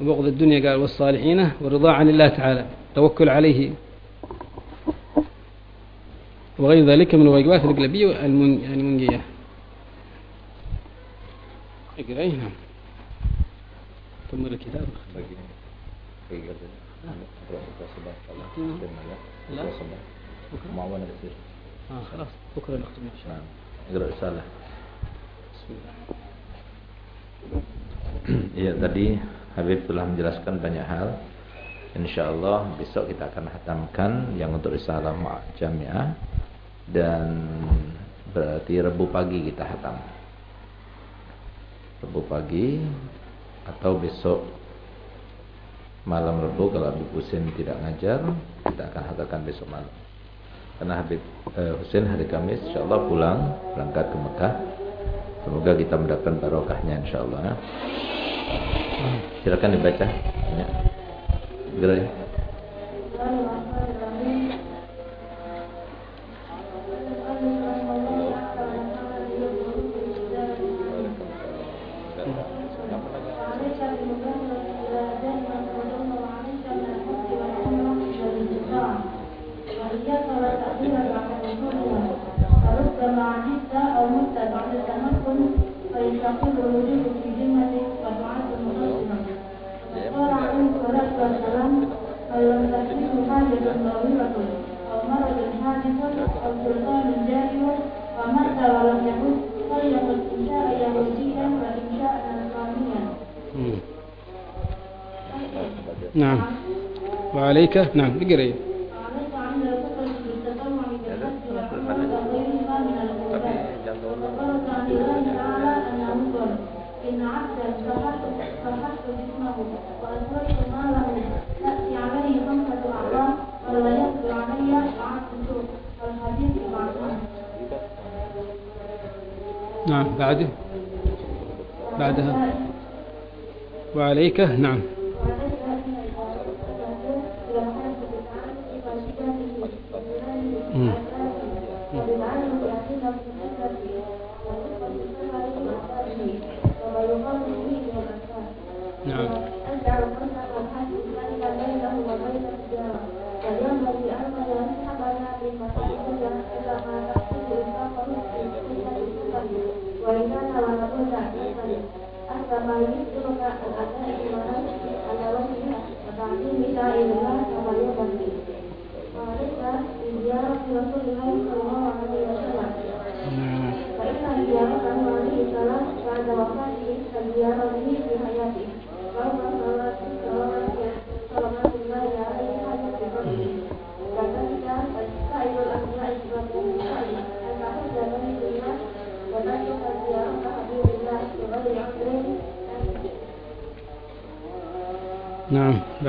وبغض الدنيا قال والصالحين والرضا عن الله تعالى. توكل عليه. وغير ذلك من الواجبات القلبية المنجية اقرأي نعم كمل الكتاب لا معاونة كثير آه خلاص بكرة نختم إن شاء الله اقرأ رسالة بسم الله Ya tadi Habib telah menjelaskan banyak hal. Insya Allah besok kita akan hatamkan Yang untuk risalah jamiah. Dan berarti Rebu pagi kita hatam Rebu pagi Atau besok Malam Rebu kalau Habib Husin tidak ngajar Kita akan hatamkan besok malam Karena Habib uh, Husin hari Kamis Insya Allah pulang Berangkat ke Mekah Semoga kita mendapatkan barokahnya insya Allah. Silakan dibaca. Ya. Gerai. تقل وجوده في جملة وتعد متصلة قال عليه الصلاة والسلام فيمتلكه حاجة ضرورة أو مرض حادث أو سلطان جائر ومات ولم يمت طلق طيب إن شاء يهوديا وإن شاء نصرانيا. طيب. نعم. وعليك؟ نعم. اقرأ نعم بعده بعدها وعليك نعم مم. مم. Mereka, dia, Rasulullah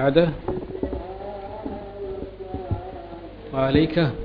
بعده. وعليك.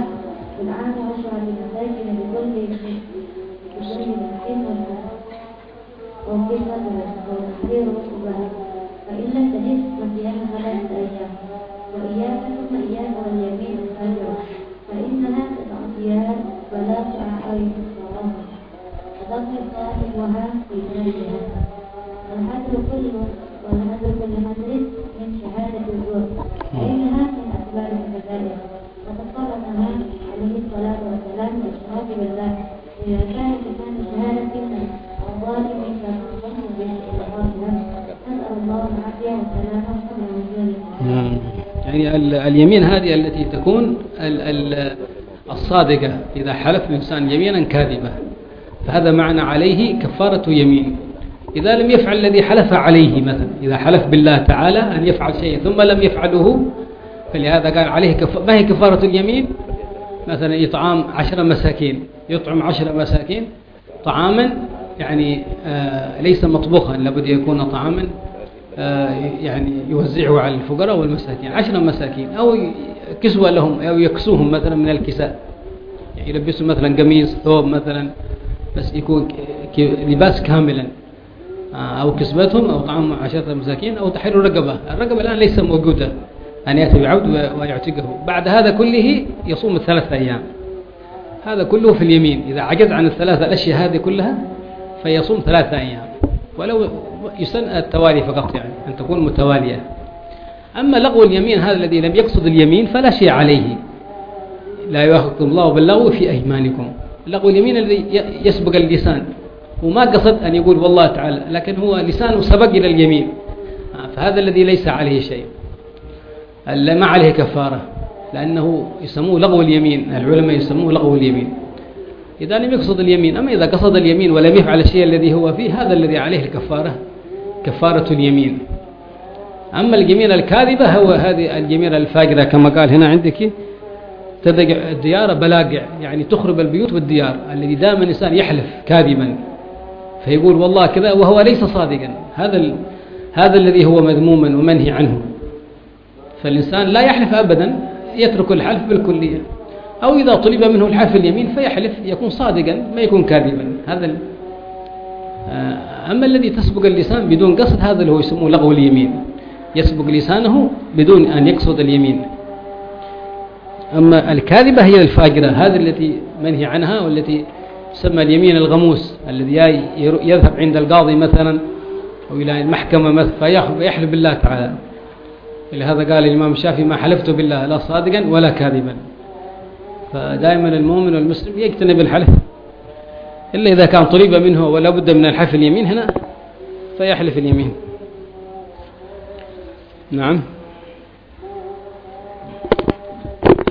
صادقة. إذا حلف الإنسان يمينا كاذبة. فهذا معنى عليه كفارة يمين. إذا لم يفعل الذي حلف عليه مثلا إذا حلف بالله تعالى أن يفعل شيء ثم لم يفعله فلهذا قال عليه كف... ما هي كفارة اليمين؟ مثلا إطعام عشرة مساكين. يطعم عشرة مساكين طعاما يعني آه ليس مطبوخا. لابد يكون طعاما آه يعني يوزعه على الفقراء والمساكين. عشرة مساكين أو كسوة لهم أو يكسوهم مثلا من الكساء. يعني يلبسوا مثلا قميص ثوب مثلا بس يكون لباس كاملا آه، أو كسبتهم أو طعام عشرة مساكين أو تحرير رقبة. الرقبة الآن ليس موجودة. أن يأتي بعبد ويعتقه. بعد هذا كله يصوم الثلاثة أيام. هذا كله في اليمين. إذا عجز عن الثلاثة الأشياء هذه كلها فيصوم ثلاثة أيام. ولو يسن التوالي فقط يعني أن تكون متوالية. أما لغو اليمين هذا الذي لم يقصد اليمين فلا شيء عليه. لا يؤاخذكم الله باللغو في أيمانكم. لغو اليمين الذي يسبق اللسان. وما قصد أن يقول والله تعالى لكن هو لسانه سبق إلى اليمين. فهذا الذي ليس عليه شيء. ما عليه كفارة. لأنه يسموه لغو اليمين. العلماء يسموه لغو اليمين. إذا لم يقصد اليمين أما إذا قصد اليمين ولم يفعل الشيء الذي هو فيه هذا الذي عليه الكفارة كفارة اليمين. أما الجميلة الكاذبة هو هذه الجميلة الفاجرة كما قال هنا عندك تدق الديار بلاقع يعني تخرب البيوت والديار الذي دائما الإنسان يحلف كاذبا. فيقول والله كذا وهو ليس صادقا. هذا ال... هذا الذي هو مذموما ومنهي عنه. فالإنسان لا يحلف أبدا يترك الحلف بالكلية. أو إذا طلب منه الحلف اليمين فيحلف يكون صادقا ما يكون كاذبا. هذا ال... آه، أما الذي تسبق اللسان بدون قصد هذا اللي هو يسموه لغو اليمين. يسبق لسانه بدون أن يقصد اليمين. أما الكاذبة هي الفاجرة هذه التي منهي عنها والتي تسمى اليمين الغموس الذي يذهب عند القاضي مثلا أو إلى المحكمة مثلا فيحلف بالله تعالى. لهذا قال الإمام الشافعي ما حلفت بالله لا صادقا ولا كاذبا. فدائما المؤمن والمسلم يجتنب الحلف. إلا إذا كان طلب منه ولا بد من الحلف اليمين هنا فيحلف اليمين. نعم.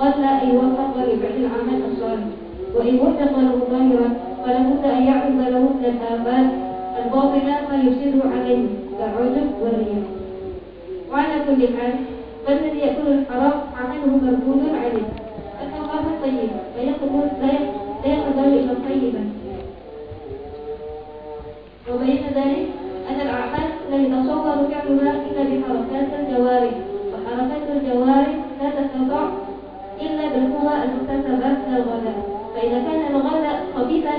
قل أن يوفق لفعل العمل الصالح. وإن وفق له ظاهرا فلا بد أن يعرض له من الآفات الباطنة ما يصير عليه كالعجب والرياء وعلى كل حال فالذي يأكل الحرام عمله مردود عليه. أن الله طيب فيقبل لا يقبل إلا طيبا وبين ذلك أن الأعمال لا يتصور فعلها إلا بحركات الجوارح. وحركات الجوارح لا تستطاع إلا بالقوة المكتسبة من الغذاء فإذا كان الغذاء خبيثا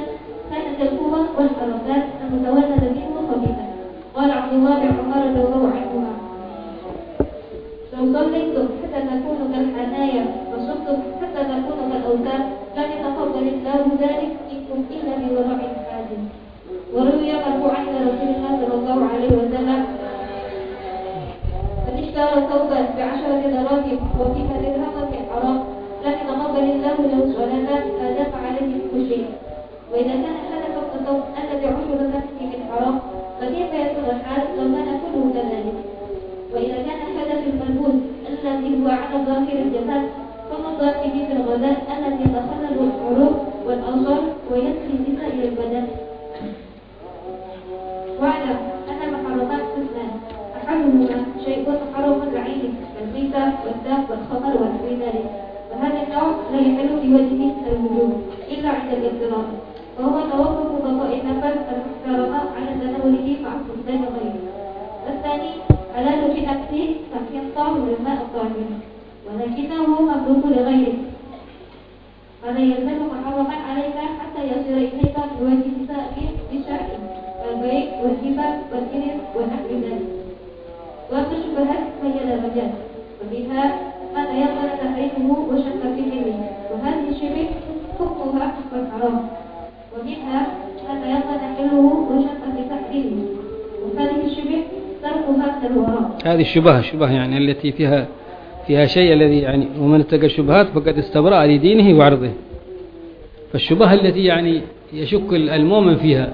كانت القوة والحركات المتولدة منه خبيثة قال عبد الله بن عمر رضي الله عنهما. لو صليتم حتى تكونوا كالحنايا وصمتم حتى تكونوا كالأوتار لن يتقبل الله ذلك منكم إلا بوراء حازم وروي مرفوعا إلى رسول الله صلى الله عليه وسلم. من اشترى ثوبا بعشرة دراهم وفيها درهم له صلاة ما دام عليه كل وإذا كان حدث الثوب الذي عشر نفسه في الحرام فكيف يكون الحال؟ لو كان كله كذلك وإذا كان حدث الملبوس الذي هو على ظاهر الجسد فما ظاهره في الغذاء الذي يتخلل العروق والأوصال ويدخل بسائر البدن واعلم أن المحرمات قسمان أحدهما شيء حرم العين كالميتة والدم والخمر ونحو ذلك لا يحل في وجهه الوجوب إلا عند الاضطرار وهو توقف بقاء النفس المحترمة على تناوله مع استخدام غيره والثاني حلال في نفسه فينطعه بالماء الطاهر ولكنه مملوك لغيره فلا يلزم محرما عليك حتى يصير إليك من وجه نسائه بشرع كالبيع والهبة والإرث ونحو ذلك وأما الشبهات فهي لا مجال وفيها ما تيقن تحريمه وشك في حله وهذه الشبه حكمها حكم الحرام ومنها ما تيقن حله وشك في تحريمه وهذه الشبه تركها من الوراء هذه الشبهة الشبهة يعني التي فيها فيها شيء الذي يعني ومن اتقى الشبهات فقد استبرأ لدينه وعرضه. فالشبهة التي يعني يشك المؤمن فيها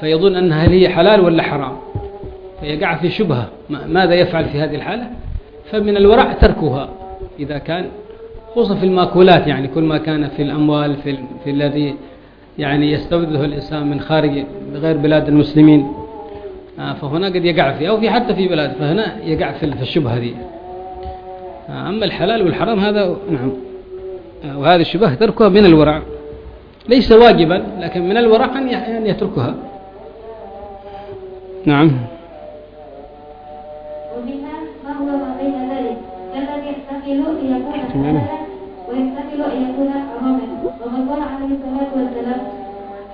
فيظن أنها هل هي حلال ولا حرام. فيقع في شبهة. ماذا يفعل في هذه الحالة؟ فمن الورع تركها. إذا كان خصوصا في المأكولات يعني كل ما كان في الأموال في, في الذي يعني يستورده الإنسان من خارج غير بلاد المسلمين آه، فهنا قد يقع فيه. أو في حتى في بلاد فهنا يقع في الشبهة دي. آه، أما الحلال والحرام هذا نعم. آه، وهذه الشبهة تركها من الورع. ليس واجبا لكن من الورع أن يتركها. نعم. ويحتمل أن يكون حراما وقد قال عليه الصلاة والسلام؟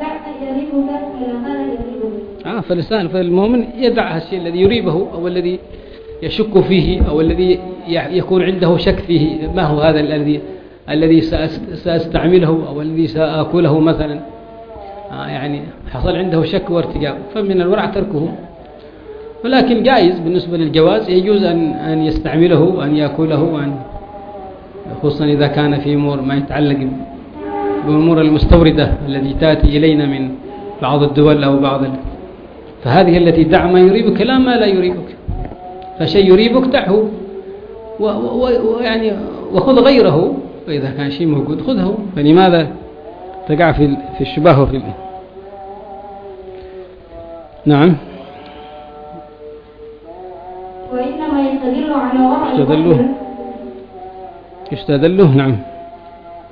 ما يريبك إلى ما لا يريبك آه فالإنسان فالمؤمن يدع الشيء الذي يريبه أو الذي يشك فيه أو الذي يكون عنده شك فيه. ما هو هذا الذي الذي سأستعمله أو الذي سأكله مثلا؟ آه يعني حصل عنده شك وارتجاب فمن الورع تركه. ولكن جائز بالنسبة للجواز يجوز أن أن يستعمله وأن يأكله وأن خصوصا إذا كان في أمور ما يتعلق بالأمور المستوردة التي تأتي إلينا من بعض الدول أو بعض ال... فهذه التي دع ما يريبك لا ما لا يريبك. فشيء يريبك دعه. ويعني وخذ غيره. فإذا كان شيء موجود خذه. فلماذا تقع في في الشبه وفي نعم. وإنما يستدل على يستدل يستدل نعم.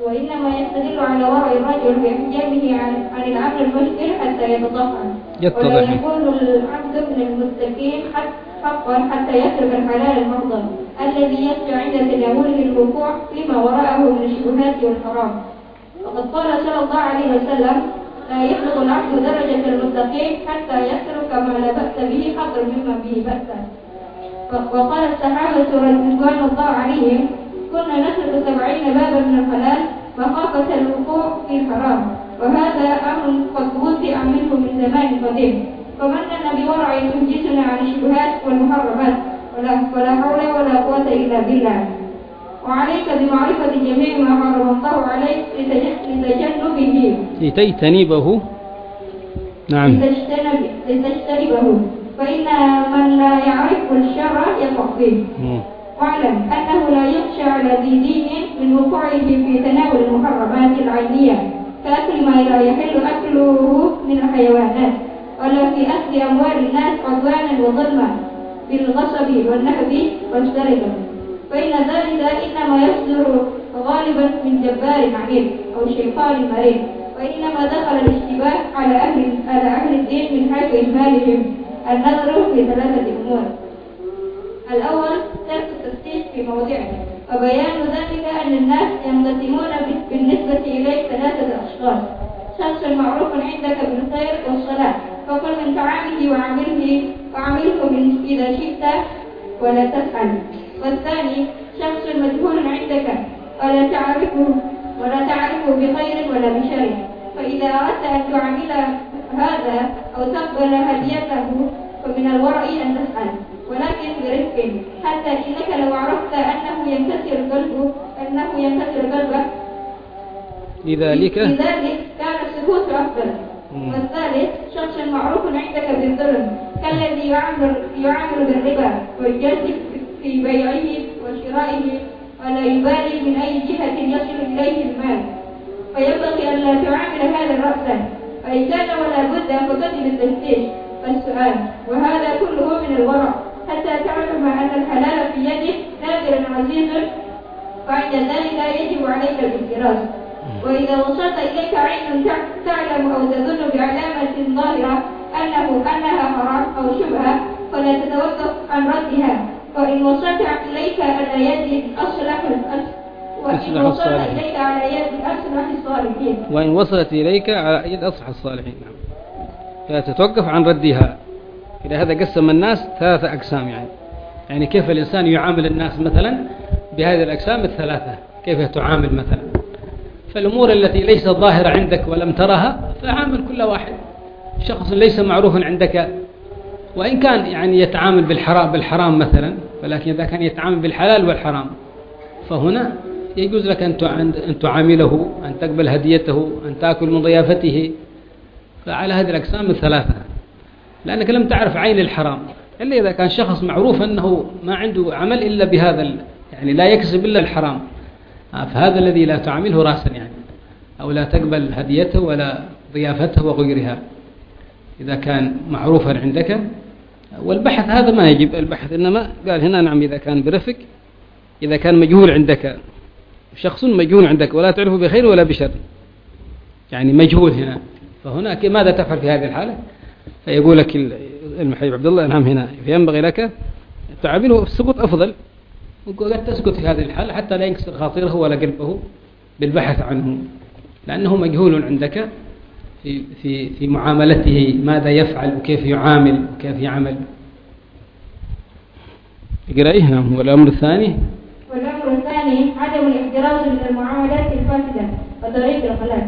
وإنما يستدل على ورع الرجل بإحجابه عن عن العمل المشكل حتى يتطهر. يتضح. ولا يكون العبد من المتقين حقا حتى يترك الحلال المحضر الذي يخشى عند تناوله الوقوع فيما وراءه من الشبهات والحرام. وقد قال صلى الله عليه وسلم لا يبلغ العبد درجة المتقين حتى يترك ما لا بأس به حقا مما به بأس. وقال الصحابة رضوان الله عليهم كنا نترك سبعين بابا من الحلال مخافة الوقوع في الحرام وهذا أمر قد وسع منه من زمان قديم. فمننا بورع ينجسنا عن الشبهات والمحرمات ولا, ولا حول ولا قوة إلا بالله. وعليك بمعرفة جميع ما حرم الله عليك لتجنبه. لتجتنبه. نعم. لتجتنب لتجتنبه. فإن من لا يعرف الشر يقع فيه. واعلم أنه لا يخشى على ذي دين من وقوعه في تناول المحرمات العينية كأكل ما لا يحل أكله من الحيوانات ولا في أكل أموال الناس عدوانا وظلما بالغصب والنهب والسرقة فإن ذلك إنما يصدر غالبا من جبار عنيد أو شيطان مريض وإنما دخل الاشتباه على أهل على أهل الدين من حيث إهمالهم النظر في ثلاثة أمور. الأول ترك التفتيش في موضعه وبيان ذلك أن الناس ينقسمون بالنسبة إليك ثلاثة أشخاص. شخص معروف عندك بالخير والصلاة فكل من تعامله وعمله وعمله من إذا شئت ولا تسأل والثاني شخص مجهول عندك ولا تعرفه ولا تعرفه بخير ولا بشر. فإذا أردت أن تعامل هذا أو تقبل هديته فمن الورع أن تسأل ولكن برفق حتى إنك لو عرفت أنه ينكسر قلبه أنه ينكسر قلبه لذلك؟ لذلك كان السكوت أفضل. والثالث شخص معروف عندك بالظلم كالذي يعمل يعمل بالربا والجزم في بيعه وشرائه ولا يبالي من أي جهة يصل إليه المال. فينبغي أن لا تعامل هذا رأسا فإن كان ولا بد فقدم التفتيش. والسؤال وهذا كله من الورع. حتى تعلم أن الحلال في يدك نادر عزيز فعند ذلك يجب عليك الاحتراز وإذا وصلت إليك عين تع- تعلم أو تظن بعلامة ظاهرة أنه أنها حرام أو شبهة فلا تتوقف عن ردها. وإن وصلت إليك على يد أصلح وإن أصلح وصلت. إليك على يد أصلح الصالحين. وإن وصلت إليك على يد أصح الصالحين. نعم فتتوقف عن ردها. إلى هذا قسم الناس ثلاثة أقسام يعني. يعني كيف الإنسان يعامل الناس مثلا بهذه الأقسام الثلاثة؟ كيف تعامل مثلا؟ فالأمور التي ليست ظاهرة عندك ولم ترها فعامل كل واحد. شخص ليس معروفا عندك. وإن كان يعني يتعامل بالحرام بالحرام مثلا ولكن إذا كان يتعامل بالحلال والحرام فهنا يجوز لك أن تعامله أن تقبل هديته أن تأكل من ضيافته. فعلى هذه الأقسام الثلاثة. لأنك لم تعرف عين الحرام. إلا إذا كان شخص معروف أنه ما عنده عمل إلا بهذا يعني لا يكسب إلا الحرام. آه، فهذا الذي لا تعامله راسا يعني. أو لا تقبل هديته ولا ضيافته وغيرها. إذا كان معروفا عندك. والبحث هذا ما يجب. البحث إنما قال هنا نعم إذا كان برفق. إذا كان مجهول عندك. شخص مجهول عندك ولا تعرفه بخير ولا بشر. يعني مجهول هنا. فهناك ماذا تفعل في هذه الحالة؟ فيقول لك المحيب عبد الله نعم هنا. فينبغي لك تعامله السكوت أفضل. وقد تسكت في هذه الحالة حتى لا ينكسر خاطره ولا قلبه بالبحث عنه لأنه مجهول عندك في, في, في معاملته ماذا يفعل وكيف يعامل وكيف يعمل. اقرأيه نعم والأمر الثاني. والأمر الثاني عدم الاحتراز من المعاملات الفاسدة وطريق الخلاص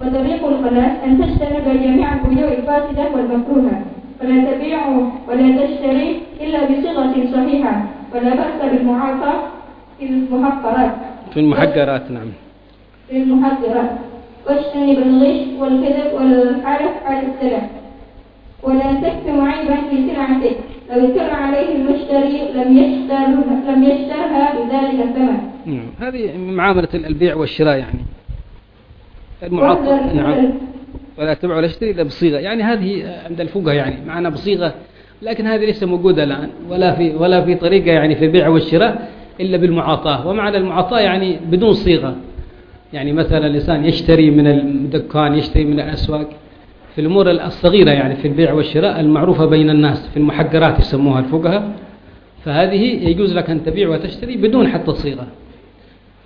وطريق الخلاص أن تجتنب جميع البيوع الفاسدة والمكروهة. فلا تبيع ولا تشتري إلا بصيغة صحيحة. ولا بأس بالمعاطاة في المحقرات. في المحقرات نعم. في المحقرات واجتنب الغش والكذب والحلف على السلع. ولا تكتم عيبا في سلعتك لو اطلع عليه المشتري لم يشتر لم يشترها بذلك الثمن. نعم. هذه معاملة البيع والشراء يعني. المعاطفة نعم. ولا تبع ولا اشتري إلا بصيغة، يعني هذه عند الفقهاء يعني معنا بصيغة لكن هذه ليس موجودة الآن ولا في ولا في طريقة يعني في البيع والشراء إلا بالمعاطاة، ومعنى المعاطاة يعني بدون صيغة. يعني مثلا الإنسان يشتري من الدكان، يشتري من الأسواق. في الأمور الصغيرة يعني في البيع والشراء المعروفة بين الناس في المحقرات يسموها الفقهاء. فهذه يجوز لك أن تبيع وتشتري بدون حتى صيغة.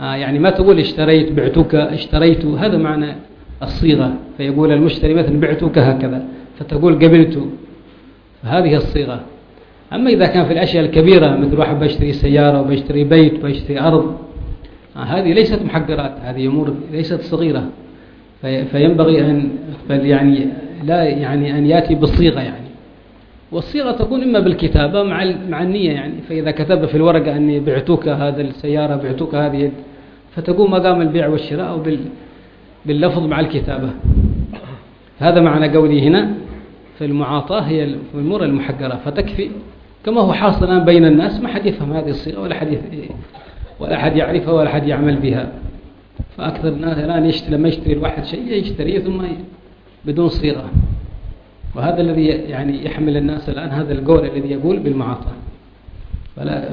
يعني ما تقول اشتريت بعتك اشتريت هذا معنى الصيغة. فيقول المشتري مثلا بعتك هكذا فتقول قبلت فهذه الصيغة. أما إذا كان في الأشياء الكبيرة مثل واحد بيشتري سيارة وبيشتري بيت وبيشتري أرض آه هذه ليست محقرات هذه أمور ليست صغيرة. فينبغي أن يعني لا يعني أن يأتي بالصيغة يعني. والصيغة تكون إما بالكتابة مع مع النية يعني. فإذا كتب في الورقة أني بعتك هذا السيارة بعتك هذه فتقوم مقام البيع والشراء أو باللفظ مع الكتابة. هذا معنى قولي هنا. في المعاطاة هي الأمور المحقرة. فتكفي كما هو حاصل الآن بين الناس. ما حد يفهم هذه الصيغة ولا حد ولا حد يعرفها ولا حد يعمل بها. فأكثر الناس الآن يشتري لما يشتري الواحد شيء يشتريه ثم بدون صيغة. وهذا الذي يعني يحمل الناس الآن هذا القول الذي يقول بالمعاطى فلا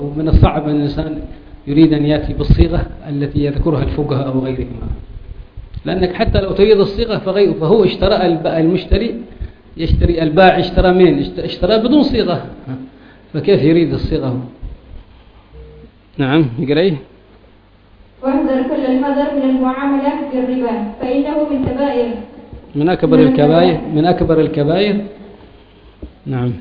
ومن الصعب أن الإنسان يريد أن يأتي بالصيغة التي يذكرها الفقهاء أو غيرهما لأنك حتى لو تريد الصيغة فغير فهو اشترى المشتري يشتري البائع اشترى مين اشترى بدون صيغة. فكيف يريد الصيغة؟ نعم يقرأيه واحذر كل الحذر من المعاملة بالربا فإنه من كبائر من أكبر الكبائر من أكبر الكبائر. نعم.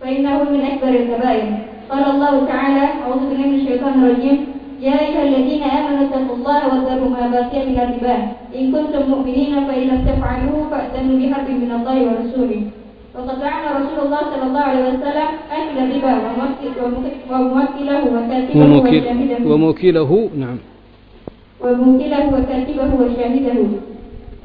فإنه من أكبر الكبائر. قال الله تعالى أعوذ بالله من الشيطان الرجيم. يا أيها الذين آمنوا اتقوا الله وذروا ما بقي من الربا. إن كنتم مؤمنين فإن لم تفعلوا فأذنوا بحرب من الله ورسوله. وقد لعن رسول الله صلى الله عليه وسلم أكل الربا وموكله وكاتبه وشاهده وموكله نعم. وموكله وكاتبه وشاهده.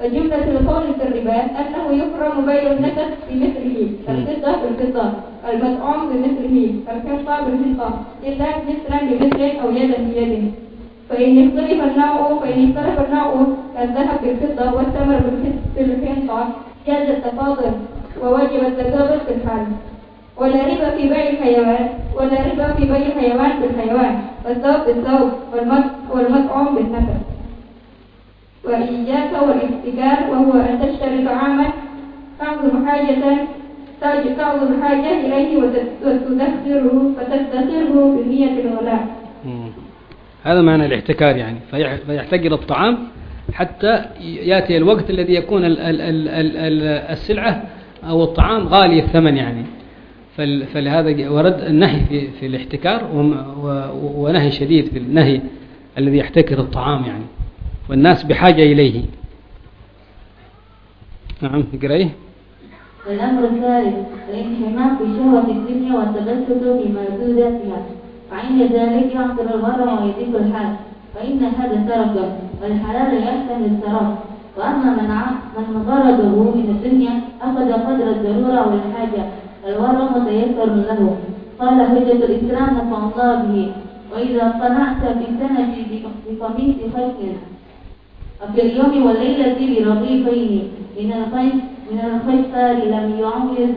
وجملة القول في الربا أنه يحرم بيع النكس بمثله الفضة بالفضة المطعوم بمثله الحنطة بالحنطة إلا مثلا بمثل أو يدا بيد فإن اختلف النوع فإن اختلف النوع الذهب بالفضة والتمر بالحنطة جاز التفاضل ووجب التكابر في الحال. ولا ربا في بيع الحيوان ولا ربا في بيع الحيوان بالحيوان والثوب بالثوب والمطعوم بالنفس. وإياك والاحتكار وهو أن تشتري طعاما تعظم حاجة تعظم حاجة إليه وتدخره فتدخره بنية الغلاء هذا معنى الاحتكار يعني. فيحتكر الطعام حتى يأتي الوقت الذي يكون السلعة أو الطعام غالي الثمن يعني. فلهذا ورد النهي في, في الاحتكار ونهي شديد في النهي الذي يحتكر الطعام يعني. والناس بحاجة إليه. نعم اقرأيه الأمر الثالث الانحماق بشهوة الدنيا والتبسط في مردوداتها فعند ذلك يعطر المرء ويضيق الحال. فإن هذا سرقا والحلال يحتمل السرق وأما من من غرضه من الدنيا أخذ قدر الضرورة والحاجة. الورع متيسر له. قال حجة الإسلام نفع به. وإذا اقتنعت بالسنة بقميص خلق اليوم والليلة برغيفين من الخيط من الخيصر لم يعمرك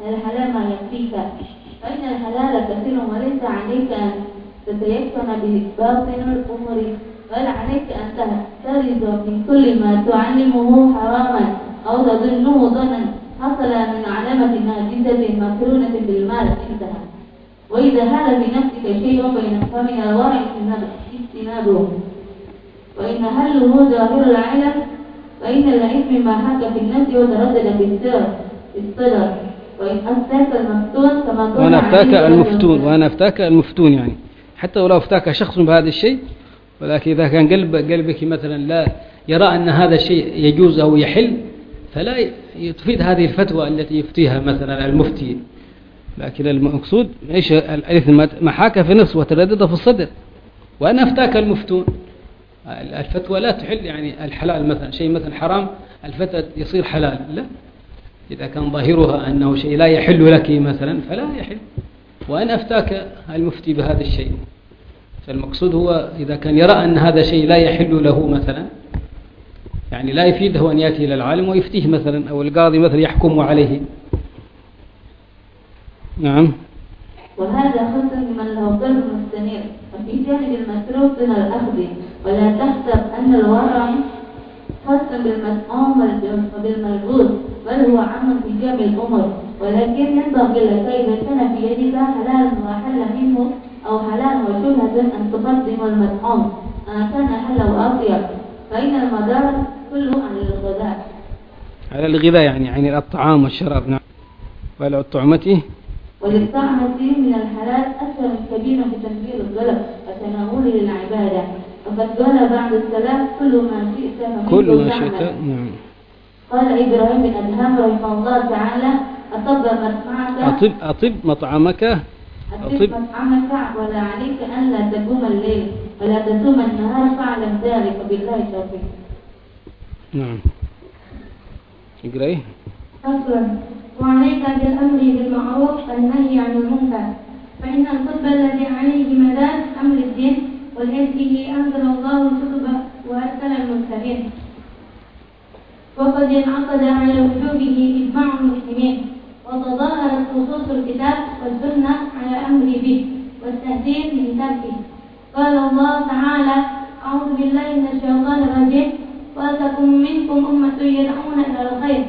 من الحلال ما يكفيك. فإن الحلال كثير وليس عليك أن تتيقن بباطن الأمور بل عليك أن تحترز في كل ما تعلمه حراما أو تظنه ظنا. حصل من علامة ناجزة مقرونة بالمال انتهى وإذا هذا في نفسك شيء بين فمن الورع اجتنابه. وإن هله ظاهر العلم؟ فإن العلم ما حاك في النفس وتردد في السر في الصدر. وإن أفتاك المفتون كما قال وأنا أفتاك المفتون وأنا أفتاك المفتون يعني. حتى ولو أفتاك شخص بهذا الشيء ولكن إذا كان قلب قلبك مثلا لا يرى أن هذا الشيء يجوز أو يحل فلا تفيد هذه الفتوى التي يفتيها مثلا المفتي. لكن المقصود إيش؟ الإثم ما حاك في نفس وتردد في الصدر. وأنا أفتاك المفتون. الفتوى لا تحل يعني الحلال مثلا شيء مثلا حرام الفتوى يصير حلال. لا. إذا كان ظاهرها أنه شيء لا يحل لك مثلا فلا يحل. وأن أفتاك المفتي بهذا الشيء. فالمقصود هو إذا كان يرى أن هذا شيء لا يحل له مثلا يعني لا يفيده أن يأتي إلى العالم ويفتيه مثلا أو القاضي مثلا يحكم عليه. نعم. وهذا خص بمن له قلب مستنير وفي جانب المتروك من الأخذ. ولا تحسب أن الورع خاص بالمسؤوم وبالملبوس بل هو عام في جميع الأمور. ولكن ينبغي لك إذا كان في يدك حلال وحل منه أو حلال وشبهة أن تقدم المسؤوم ما كان حل وأطيب فإن المدار كله عن الغذاء. على الغذاء يعني يعني الطعام والشراب نعم. وعلى طعمته. وللطعمة من الحلال أثر كبير في تنفيذ الظلم وتناوله للعبادة. وقد قال بعد السلام كل ما شئت كل ما. شئت نعم. قال إبراهيم بن أدهم رحمه الله تعالى أطب مطعمك أطب أطب مطعمك أطب مطعمك ولا عليك أن لا تقوم الليل ولا تصوم النهار فاعلم ذلك بالله التوفيق. نعم. اقرأي فصل وعليك بالأمر بالمعروف والنهي عن المنكر فإن القطب الذي عليه مدار أمر الدين ولأجله أنزل الله الكتب وأرسل المرسلين وقد انعقد على وجوبه إجماع المسلمين وتظاهرت نصوص الكتاب والسنة على أمر به والتهديد من تركه قال الله تعالى أعوذ بالله من الشيطان الرجيم ولتكن منكم أمة يدعون إلى الخير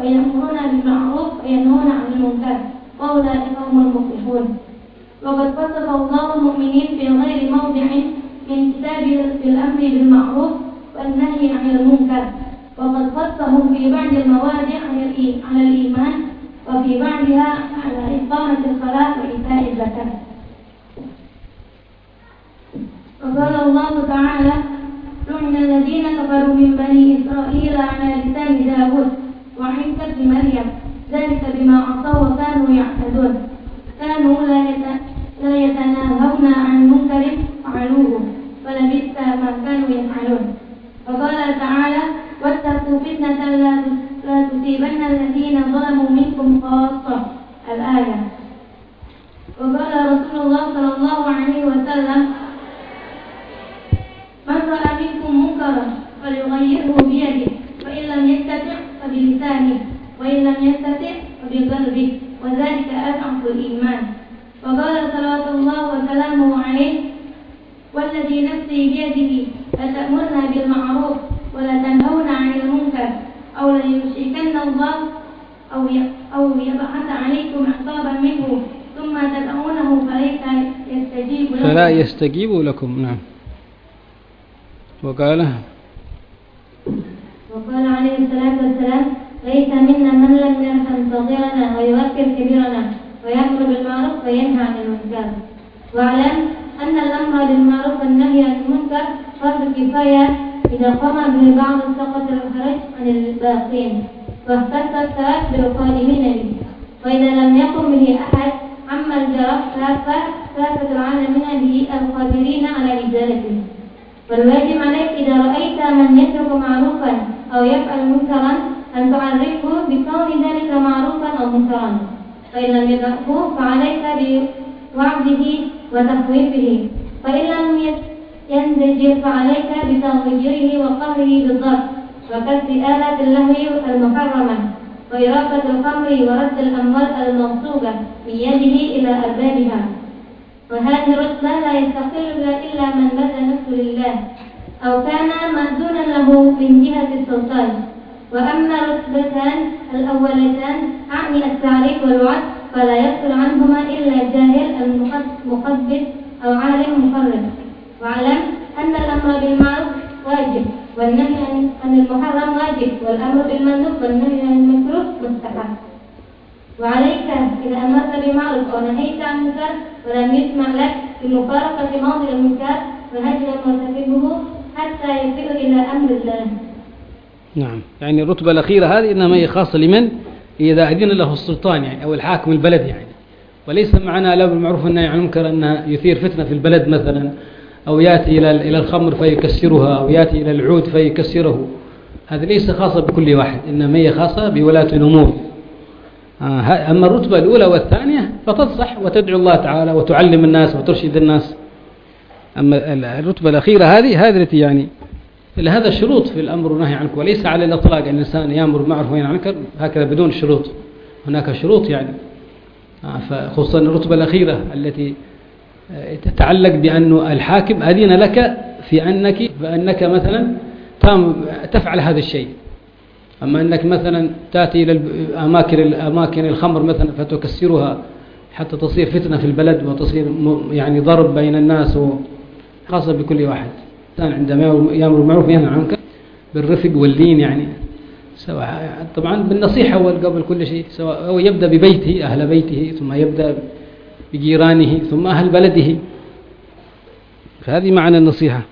ويأمرون بالمعروف وينهون عن المنكر وأولئك هم المفلحون وقد وصف الله المؤمنين في غير موضع من كتابه بالأمر بالمعروف والنهي عن المنكر. وقد خصهم في بعض المواضع على الإيمان وفي بعضها على إقامة الصلاة وإيتاء الزكاة. وقال الله تعالى لعن الذين كفروا من بني إسرائيل على لسان داود وعيسى بن مريم ذلك بما عصوا وكانوا يعتدون. كانوا لا لا عن منكر فعلوه فلبئس ما كانوا يفعلون. وقال تعالى واتقوا فتنة لا تصيبن الذين ظلموا منكم خاصة. الآية. وقال رسول الله صلى الله عليه وسلم من رأى منكم منكرا فليغيره بيده فإن لم يستطع فبلسانه وإن لم يستطع فبقلبه وذلك أضعف الإيمان. وقال صلوات الله وسلامه عليه والذي نفسي بيده لتأمرن بالمعروف ولتنهون عن المنكر أو ليشركن الله أو أو يبعث عليكم عقابا منه ثم تدعونه فليس يستجيب لكم. فلا يستجيب لكم نعم. وقال وقال عليه الصلاة والسلام ليس منا من لم يرحم صغيرنا ويوكل كبيرنا. ويأمر بالمعروف وينهى عن المنكر واعلم أن الأمر بالمعروف والنهي عن المنكر فرض كفاية إذا قام به بعض سقط الحرج عن الباقين واختص الثواب بالقائمين به وإذا لم يقم به أحد عما الجرح كافة العالمين به القادرين على إزالته والواجب عليك إذا رأيت من يترك معروفا أو يفعل منكرا أن تعرفه بكون ذلك معروفا أو منكرا فإن لم يدعه فعليك بوعده وتخويفه. فإن لم ينزجر فعليك بتغييره وقهره بالضرب وكسر آلة اللهو المحرمة وإراقة الخمر ورد الأموال المغصوبة من يده إلى أربابها. وهذه رتبة لا يستقلها إلا من بذل نفسه لله أو كان مأذونا له من جهة السلطان. وأما الرتبتان الأولتان أعني التعريف والوعد فلا يصل عنهما إلا جاهل المخبط أو عالم مفرط واعلم أن الأمر بالمعروف واجب والنهي عن المحرم واجب والأمر بالمندوب والنهي عن المكروه مستحب. وعليك إذا أمرت بمعروف أو نهيت عن منكر ولم يسمع لك بمفارقة ماضي المنكر فهجر مرتكبه حتى يفئ إلى أمر الله. نعم. يعني الرتبة الأخيرة هذه إنما هي خاصة لمن؟ إذا أذن له السلطان يعني أو الحاكم البلد يعني. وليس معنى لا بالمعروف والنهي عن المنكر أنه يثير فتنة في البلد مثلا أو يأتي إلى إلى الخمر فيكسرها أو يأتي إلى العود فيكسره. هذا ليس خاصة بكل واحد إنما هي خاصة بولاة الأمور. آه، أما الرتبة الأولى والثانية فتنصح وتدعو الله تعالى وتعلم الناس وترشد الناس. أما الرتبة الأخيرة هذه هذه التي يعني هذا شروط في الأمر والنهي عنك وليس على الإطلاق أن الإنسان يأمر بالمعروف وينهى عن المنكر هكذا بدون شروط. هناك شروط يعني. آه، خصوصا الرتبة الأخيرة التي آه، تتعلق بأن الحاكم أذن لك في أنك بأنك مثلا تفعل هذا الشيء. أما أنك مثلا تأتي إلى أماكن أماكن الخمر مثلا فتكسرها حتى تصير فتنة في البلد وتصير يعني ضرب بين الناس خاصة بكل واحد. عندما يأمر بالمعروف وينهى عن المنكر بالرفق واللين يعني. سواء طبعا بالنصيحة أول قبل كل شيء سواء هو يبدأ ببيته أهل بيته ثم يبدأ بجيرانه ثم أهل بلده. فهذه معنى النصيحة.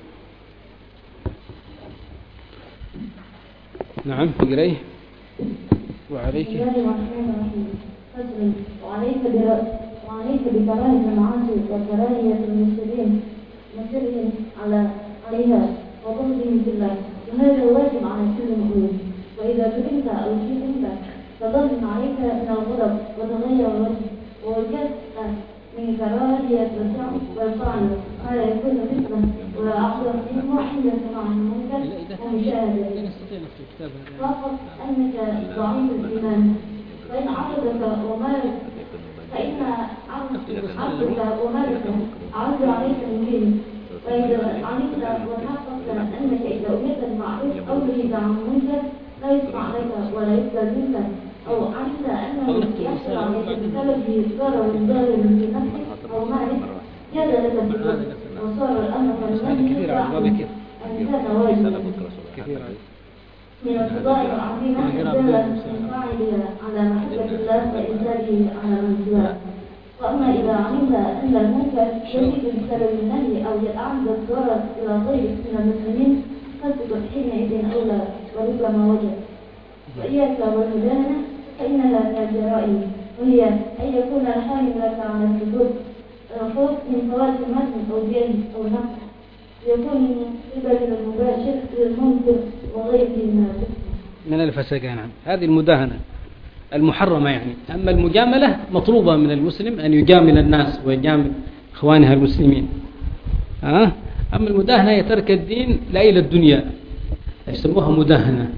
نعم اقرأي وعليك. وعليك وعليك بكراهة المعاصي وكراهية المسلمين مسلم على عليها وبغضهم في الله وهذا واجب على كل مؤمن. وإذا سئلت أو شئت فضل عليك من الغضب وتغير الوجه ووجدت من كراهية والطعن هذا يكون فتنة وأعظم منه عند سماع المنكر ومشاهدة. فقط أنك ضعيف الإيمان. فإن عرضك ومالك فإن عرضك ومالك عرض عليك المهم وإذا علمت وتحققت أنك إذا أمرت بالمعروف أو نهيت عن المنكر لا يسمع لك ولا يقبل منك. أو علمت أنه يحصل عليك بسبب في نفسك أو مالك. جاز لك الفكر وصار الأمر كالذي أن كان واجبا من الفضائل العظيمة الدالة الفاعل على محبة الله وإنزاله على من سواه. وأما إذا علمت أن المنكر يزيد بسبب النهي أو يتعدى الضرر إلى غيرك من المسلمين فاسكت حينئذ أولى وربما وجد. وإياك والمداهنة فإنها من الجرائم وهي أن يكون الحال لك على السجود الخوف من فوات المتن أو جهل أو نقص. يكون من قبل المباشر للمنكر وغيره من الفساد نعم. هذه المداهنة. المحرمة يعني. أما المجاملة مطلوبة من المسلم أن يجامل الناس ويجامل إخوانها المسلمين. أه؟ أما المداهنة هي ترك الدين لا إلى الدنيا. يسموها مداهنة.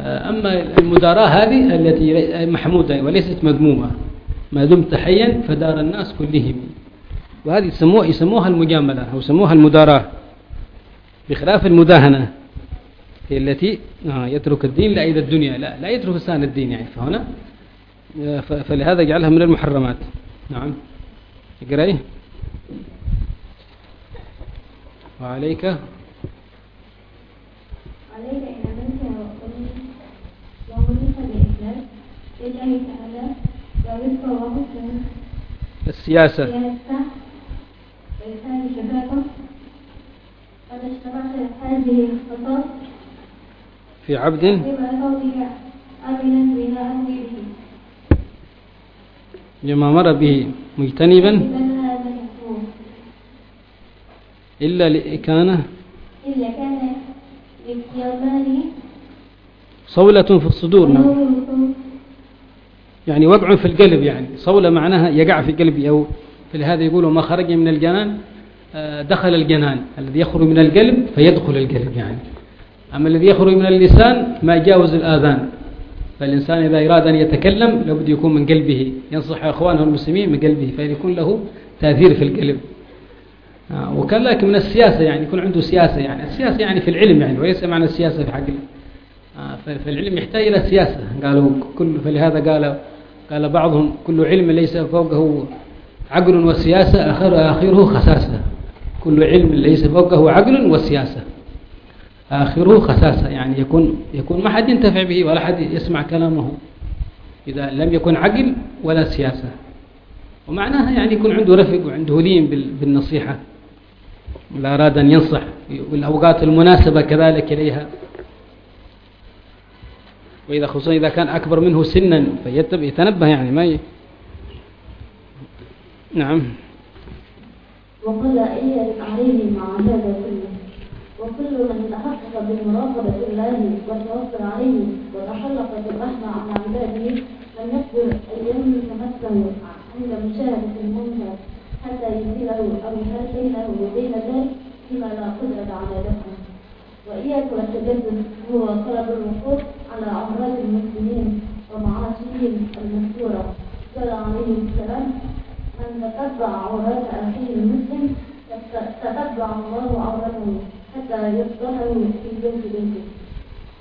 آه، أما المداراة هذه التي محمودة وليست مذمومة. ما دمت حيا فدار الناس كلهم. وهذه يسموها, يسموها المجاملة أو يسموها المداراة. بخلاف المداهنة. هي التي آه، يترك الدين لا إلى الدنيا. لا لا يترك لسان الدين يعني فهنا آه، فلهذا جعلها من المحرمات. نعم. اقرأي وعليك. عليك إن أمنت ومنك بإخلاص يجعل تعالى ورزق وحسن. السياسة. السياسة. وإنسان شبابه قد اجتمعت هذه الخطط في عبد لما مر به مجتنبا إلا كان إلا كان يومان صولة في الصدور نعم. يعني وقع في القلب يعني صولة معناها يقع في قلبي أو في هذا يقولوا ما خرج من الجنان آه، دخل الجنان الذي يخرج من القلب فيدخل القلب. يعني أما الذي يخرج من اللسان ما يجاوز الآذان. فالإنسان إذا أراد أن يتكلم لابد يكون من قلبه. ينصح إخوانه المسلمين من قلبه فيكون له تأثير في القلب. آه، وكذلك من السياسة يعني يكون عنده سياسة يعني. السياسة يعني في العلم يعني وليس معنى السياسة في حق آه، فالعلم يحتاج إلى سياسة. قالوا كل فلهذا قال قال بعضهم كل علم ليس فوقه عقل وسياسة آخر آخره خساسة. كل علم ليس فوقه عقل وسياسة. آخره خساسة يعني يكون يكون ما حد ينتفع به ولا حد يسمع كلامه إذا لم يكن عقل ولا سياسة. ومعناها يعني يكون عنده رفق وعنده لين بالنصيحة. إذا أراد أن ينصح بالأوقات المناسبة كذلك إليها. وإذا خصوصا إذا كان أكبر منه سنا فيتنبه يعني ما ي... نعم. وقل أيد عليه مع هذا كله وكل من تحقق بمراقبة الله والتوكل عليه وتحلق بالرحمة على عباده لم يقدر أن يمسه عند مشاهدة المنكر حتى يزيله أو يحل بينه وبين ذلك فيما لا قدرة على دفعه وإياك والتجدد هو طلب الوقوف على أمراض المسلمين ومعاصيهم المذكورة. قال عليه السلام من تتبع عورات أخيه المسلم تتبع الله عورته. حتى يفضحه في بيت بيته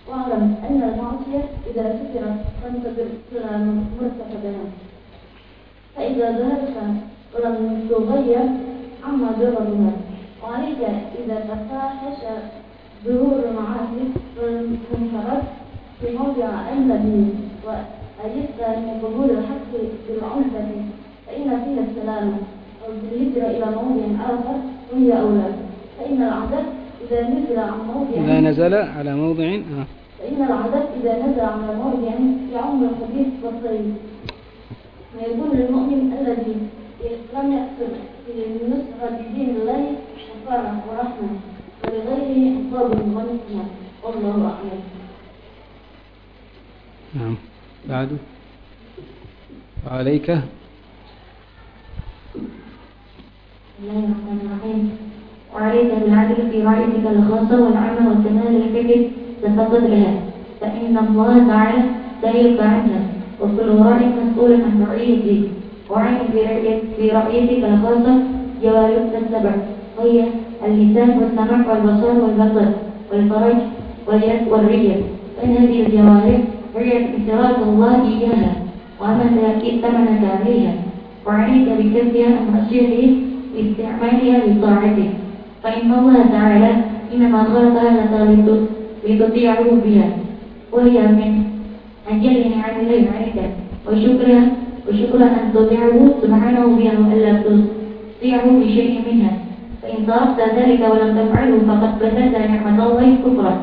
واعلم أن المعصية إذا سترت تنتظر صلة مرتكبها فإذا ذهبت ولم تغير عما ضررها وعليك إذا تفاحش ظهور المعاصي والمنكرات في موضع النبي وأجدت من قبول الحق بالعنفة فإن فيها السلام أو بالهجرة إلى موضع آخر وهي أولى. فإن العدد إذا نزل عن موضع إذا نزل على موضع آه. فإن العدد إذا نزل على موضع يعم الخبيث والطيب ويكون للمؤمن الذي لم يقصد في النصرة بدين الله شفاعة ورحمة ولغيره عقاب ونقمة والله أعلم. نعم. بعد. وعليك. بسم الله الرحمن الرحيم. وعليك بالعدل في رعيتك الخاصة والعامة والكمال الفكر بها فإن الله تعالى لا يرفع عنها وكل راع مسؤول عن رعيته وعين في رعيتك الخاصة جوارحك السبع. وهي اللسان والسمع والبصر والبصر والفرج واليد والرجل. فإن هذه الجوارح هي إشراك الله إياها. وأما تأكيد ثمنك عليها. وعليك بكفها عن معصيته باستعمالها لطاعته فإن الله تعالى إنما خلقها لك لتطيعه بها وهي من أجل نعم الله عليك وشكرها وشكرا أن تطيعه سبحانه بها وألا تطيعه بشيء منها فإن تركت ذلك ولم تفعله فقد بدلت نعمة الله كفرا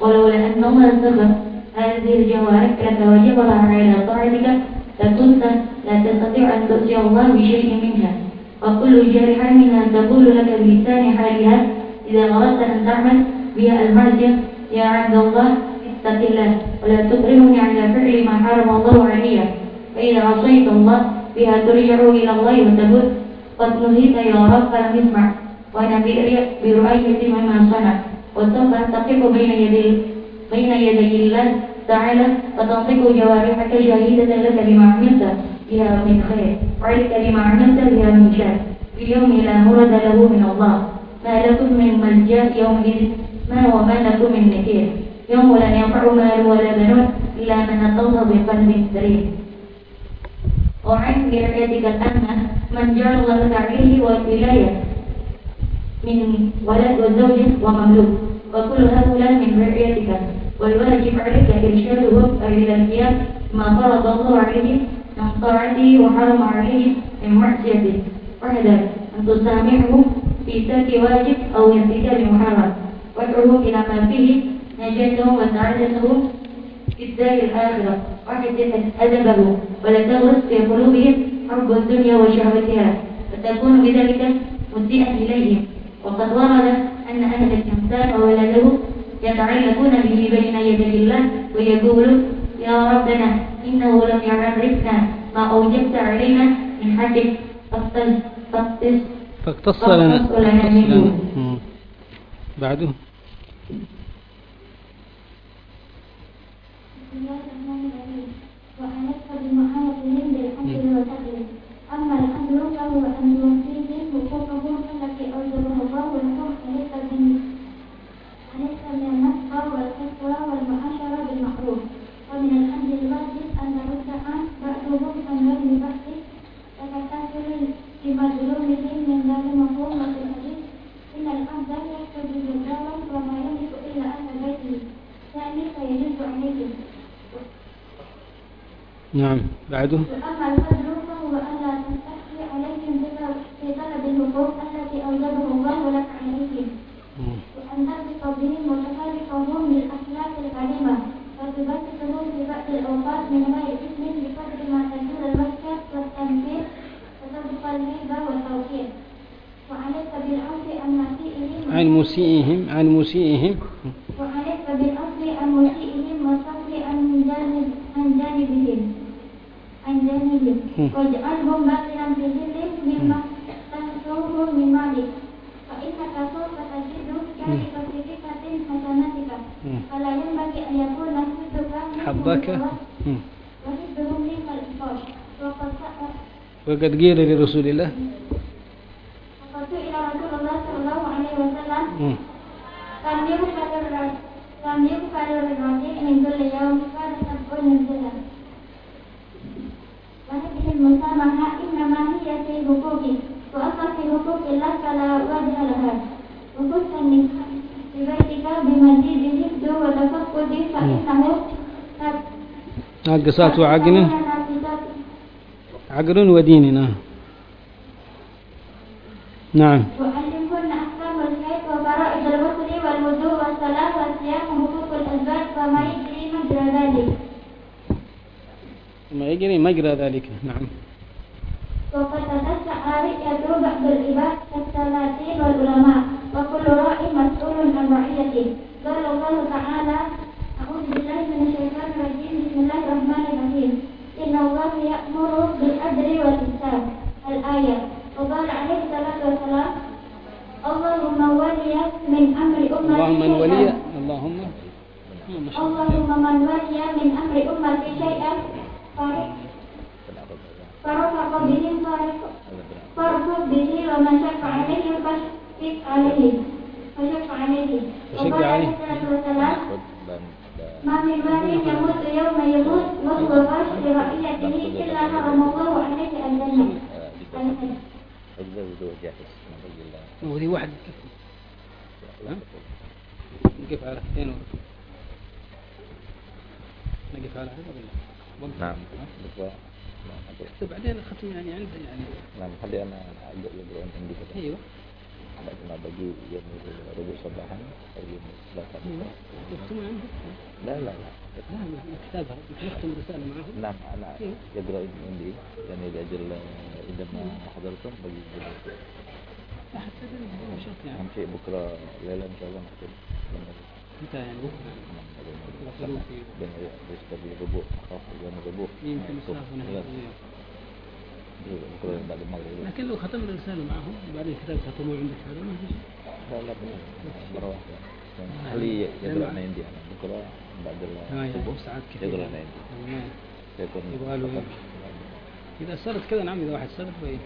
ولولا أن الله سخر هذه الجوارح لك وجبرها على طاعتك لكنت لا تستطيع أن تطيع الله بشيء منها وكل جارحة منها تقول لك بلسان حالها إذا أردت أن تعمل بها المعصية يا عبد الله اتق الله ولا تكرهني على فعل ما حرم الله علي فإذا عصيت الله بها ترجع إلى الله وتقول قد نهيت يا رب فلم اسمع وأنا برؤية مما صنع وسوف تقف بين يدي بين يدي الله تعالى فتنطق جوارحك شهيدة لك بما عملت. بها من خير. وعلك بما عملت بها من شر في اليوم لا مرد له من الله. ما لكم من ملجأ يومئذ ما وما لكم من نكير. يوم لا ينفع مال ولا بنون إلا من الله بقلب سليم. وعن برعيتك الأمة من جعل الله عليه والولاية من ولد وزوج ومملوك. وكل هؤلاء من رعيتك والواجب عليك إرشادهم إلى القيام ما فرض الله عليهم من طاعته وحرم عليهم من معصيته واحذر أن تسامحه في ترك واجب أو ارتكاب محرم وادعوه إلى ما فيه نجاتهم وسعادتهم في الدار الآخرة. واحذر أدبه ولا تغرس في قلوبهم حب الدنيا وشهوتها. فتكون بذلك مسيئا إليهم وقد ورد أن أهل الإنسان وولده يتعلقون به بين يدي الله ويقول يا ربنا إنه لم يعرفنا ما أوجبت علينا من حقك فاقتص لنا. منه. نعم. بعده. نعم. بعده. وأما الفضل فهو ألا تستحي عليهم في طلب الحقوق التي أوجبه الله لك عليهم. وأن تربط بهم وتفارقهم بالأخلاق الكريمة وتبسطهم في بعض الأوقات من غير إثم بقدر ما تزول الوجه والتنفير وتبقى الهيبة والتوقير وعليك بالعفو عن مسيئهم عن مسيئهم. عن مسيئهم وعليك بالعفو عن مسيئهم والصبر عن جانبهم. عن جانبهم مم. واجعلهم باقيا في ظل مما تنصره من مالك فإنك سوف تجد ذلك في صفة حسناتك مم. فلا ينبغي أن يكون حبك منهم حبك مم. وحبهم منك الإفراج وقد سأل وقد قيل لرسول الله وقد سئل رسول الله صلى الله عليه وسلم مم. لم يغفر الر- لم يغفر الرجيع من كل يوم قال سبعون سنة وهذه المسامحة إنما هي في حقوق وأما في حقوق الله فلا وجه لها. وكنت في بيتك بمزيد حفظ وتفقد فإنه قد- ناقصات ناقصات عقل ودين نعم. نعم. وعلمكن أحكام الحيض وفرائض الغسل والوضوء يجري مجرى ذلك. نعم. وقد تتسع رؤية بعض العباد كالسلاطين والعلماء وكل راء مسؤول عن رعيته. قال الله تعالى أعوذ بالله من الشيطان الرجيم بسم الله الرحمن الرحيم. إن الله يأمر بالعدل والإحسان. الآية وقال عليه الصلاة والسلام اللهم ولي من أمر أمتي اللهم من ولي اللهم. اللهم من ولي من أمر أمتي شيئا. فر- فرفق به فارفق به ومن شق عليه فاشفق عليه فشق عليه وقال عليه. الصلاة والسلام ما من والي يموت يوم يموت وهو غاش لرعيته إلا حرم الله عليه الجنة. وذي واحد؟ نقف على اثنين نقف على هذا ولا؟ نعم؟ حتى بعدين الختم يعني عنده يعني. نعم خلي أنا أبدأ يقرأ عندي كده. أيوه. بعد ما بجي يوم الربع صباحا أو يوم الثلاثاء أيوه. يختمون عنده لا لا لا. لا لا كتابها. نختم رسالة معه نعم أنا إيه. يقرأ عندي. يعني لأجل إذا ما حضرتم بجي لا حتى هذا شرط يعني أهم شيء بكرة ليلة إن شاء الله نختم. انت يعني؟ يوم الربوع يمكن بكرة. بعد المغرب لكن لو ختمنا الرسالة معهم وبعدين كتاب ختموه عندك هذا ما في شيء. لا لا بس مرة واحدة خليه يقرأ من عندي أنا. بكرة بعد الصبح ساعات كثير يقرأ عندي. يبغى له إذا صارت كذا نعم إذا واحد صارت بي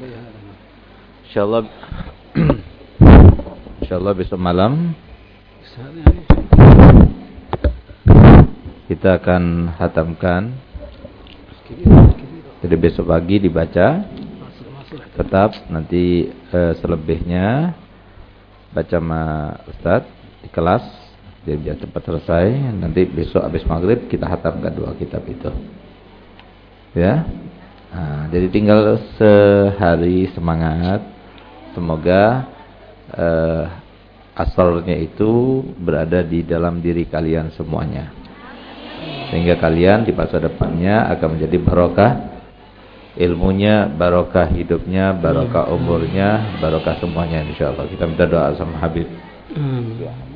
بي هذا. نعم. Insyaallah Insyaallah besok malam بس هذا يعني Kita akan hatamkan. Jadi besok pagi dibaca. Tetap nanti eh, selebihnya baca sama Ustaz di kelas. Jadi biar cepat selesai. Nanti besok habis maghrib kita hatamkan dua kitab itu. Ya. Nah, jadi tinggal sehari semangat. Semoga eh, asalnya itu berada di dalam diri kalian semuanya sehingga kalian di masa depannya akan menjadi barokah ilmunya, barokah hidupnya, barokah umurnya, barokah semuanya insyaallah. Kita minta doa sama Habib. آمين.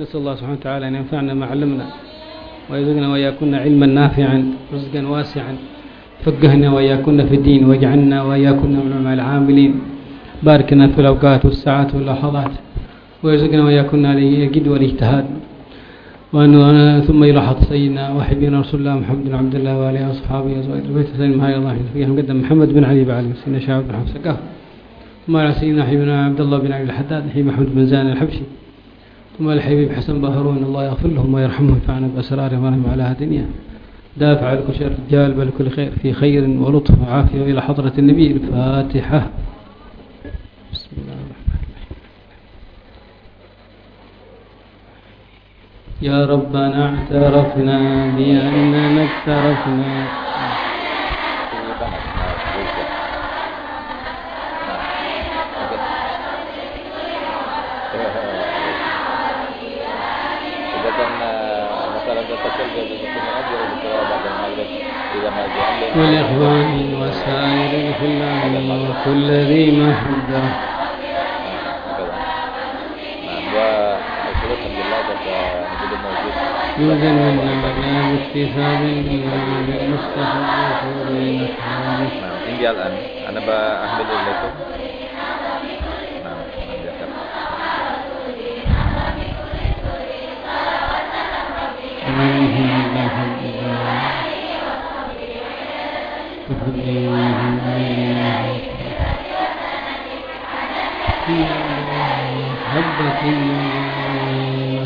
نسأل الله سبحانه وتعالى أن ينفعنا ما علمنا ويرزقنا وإياكن علما نافعا رزقا واسعا فقهنا وإياكن في الدين واجعلنا وإياكن من العلماء العاملين بارك لنا في الأوقات والساعات واللحظات ويرزقنا وإياكن الجد والاجتهاد وأن ثم يلاحظ سيدنا وحبينا رسول الله محمد بن عبد الله وآله وأصحابه وأزواجه البيت سيدنا محمد الله فيها مقدم محمد بن علي بعلي. سيدنا شعب بن حفص ثم على سيدنا حبيبنا عبد الله بن علي الحداد حبيب محمد بن زان الحبشي. ثم الحبيب حسن بهرون. الله يغفر لهم ويرحمهم وينفعنا بأسرارهم ورحمة على الدنيا. دافع لكل شر رجال بل كل خير في خير ولطف وعافية وإلى حضرة النبي الفاتحة بسم الله الرحمن الرحيم يا ربنا اعترفنا بأننا جاء والإخوان وسائر الخلان وكل ذي محبة نعم يوزن منا باكتساب بالمصطفى الرسول الأحمد نعم إنجي الآن أنا بأحمل إليكم نعم نعم يا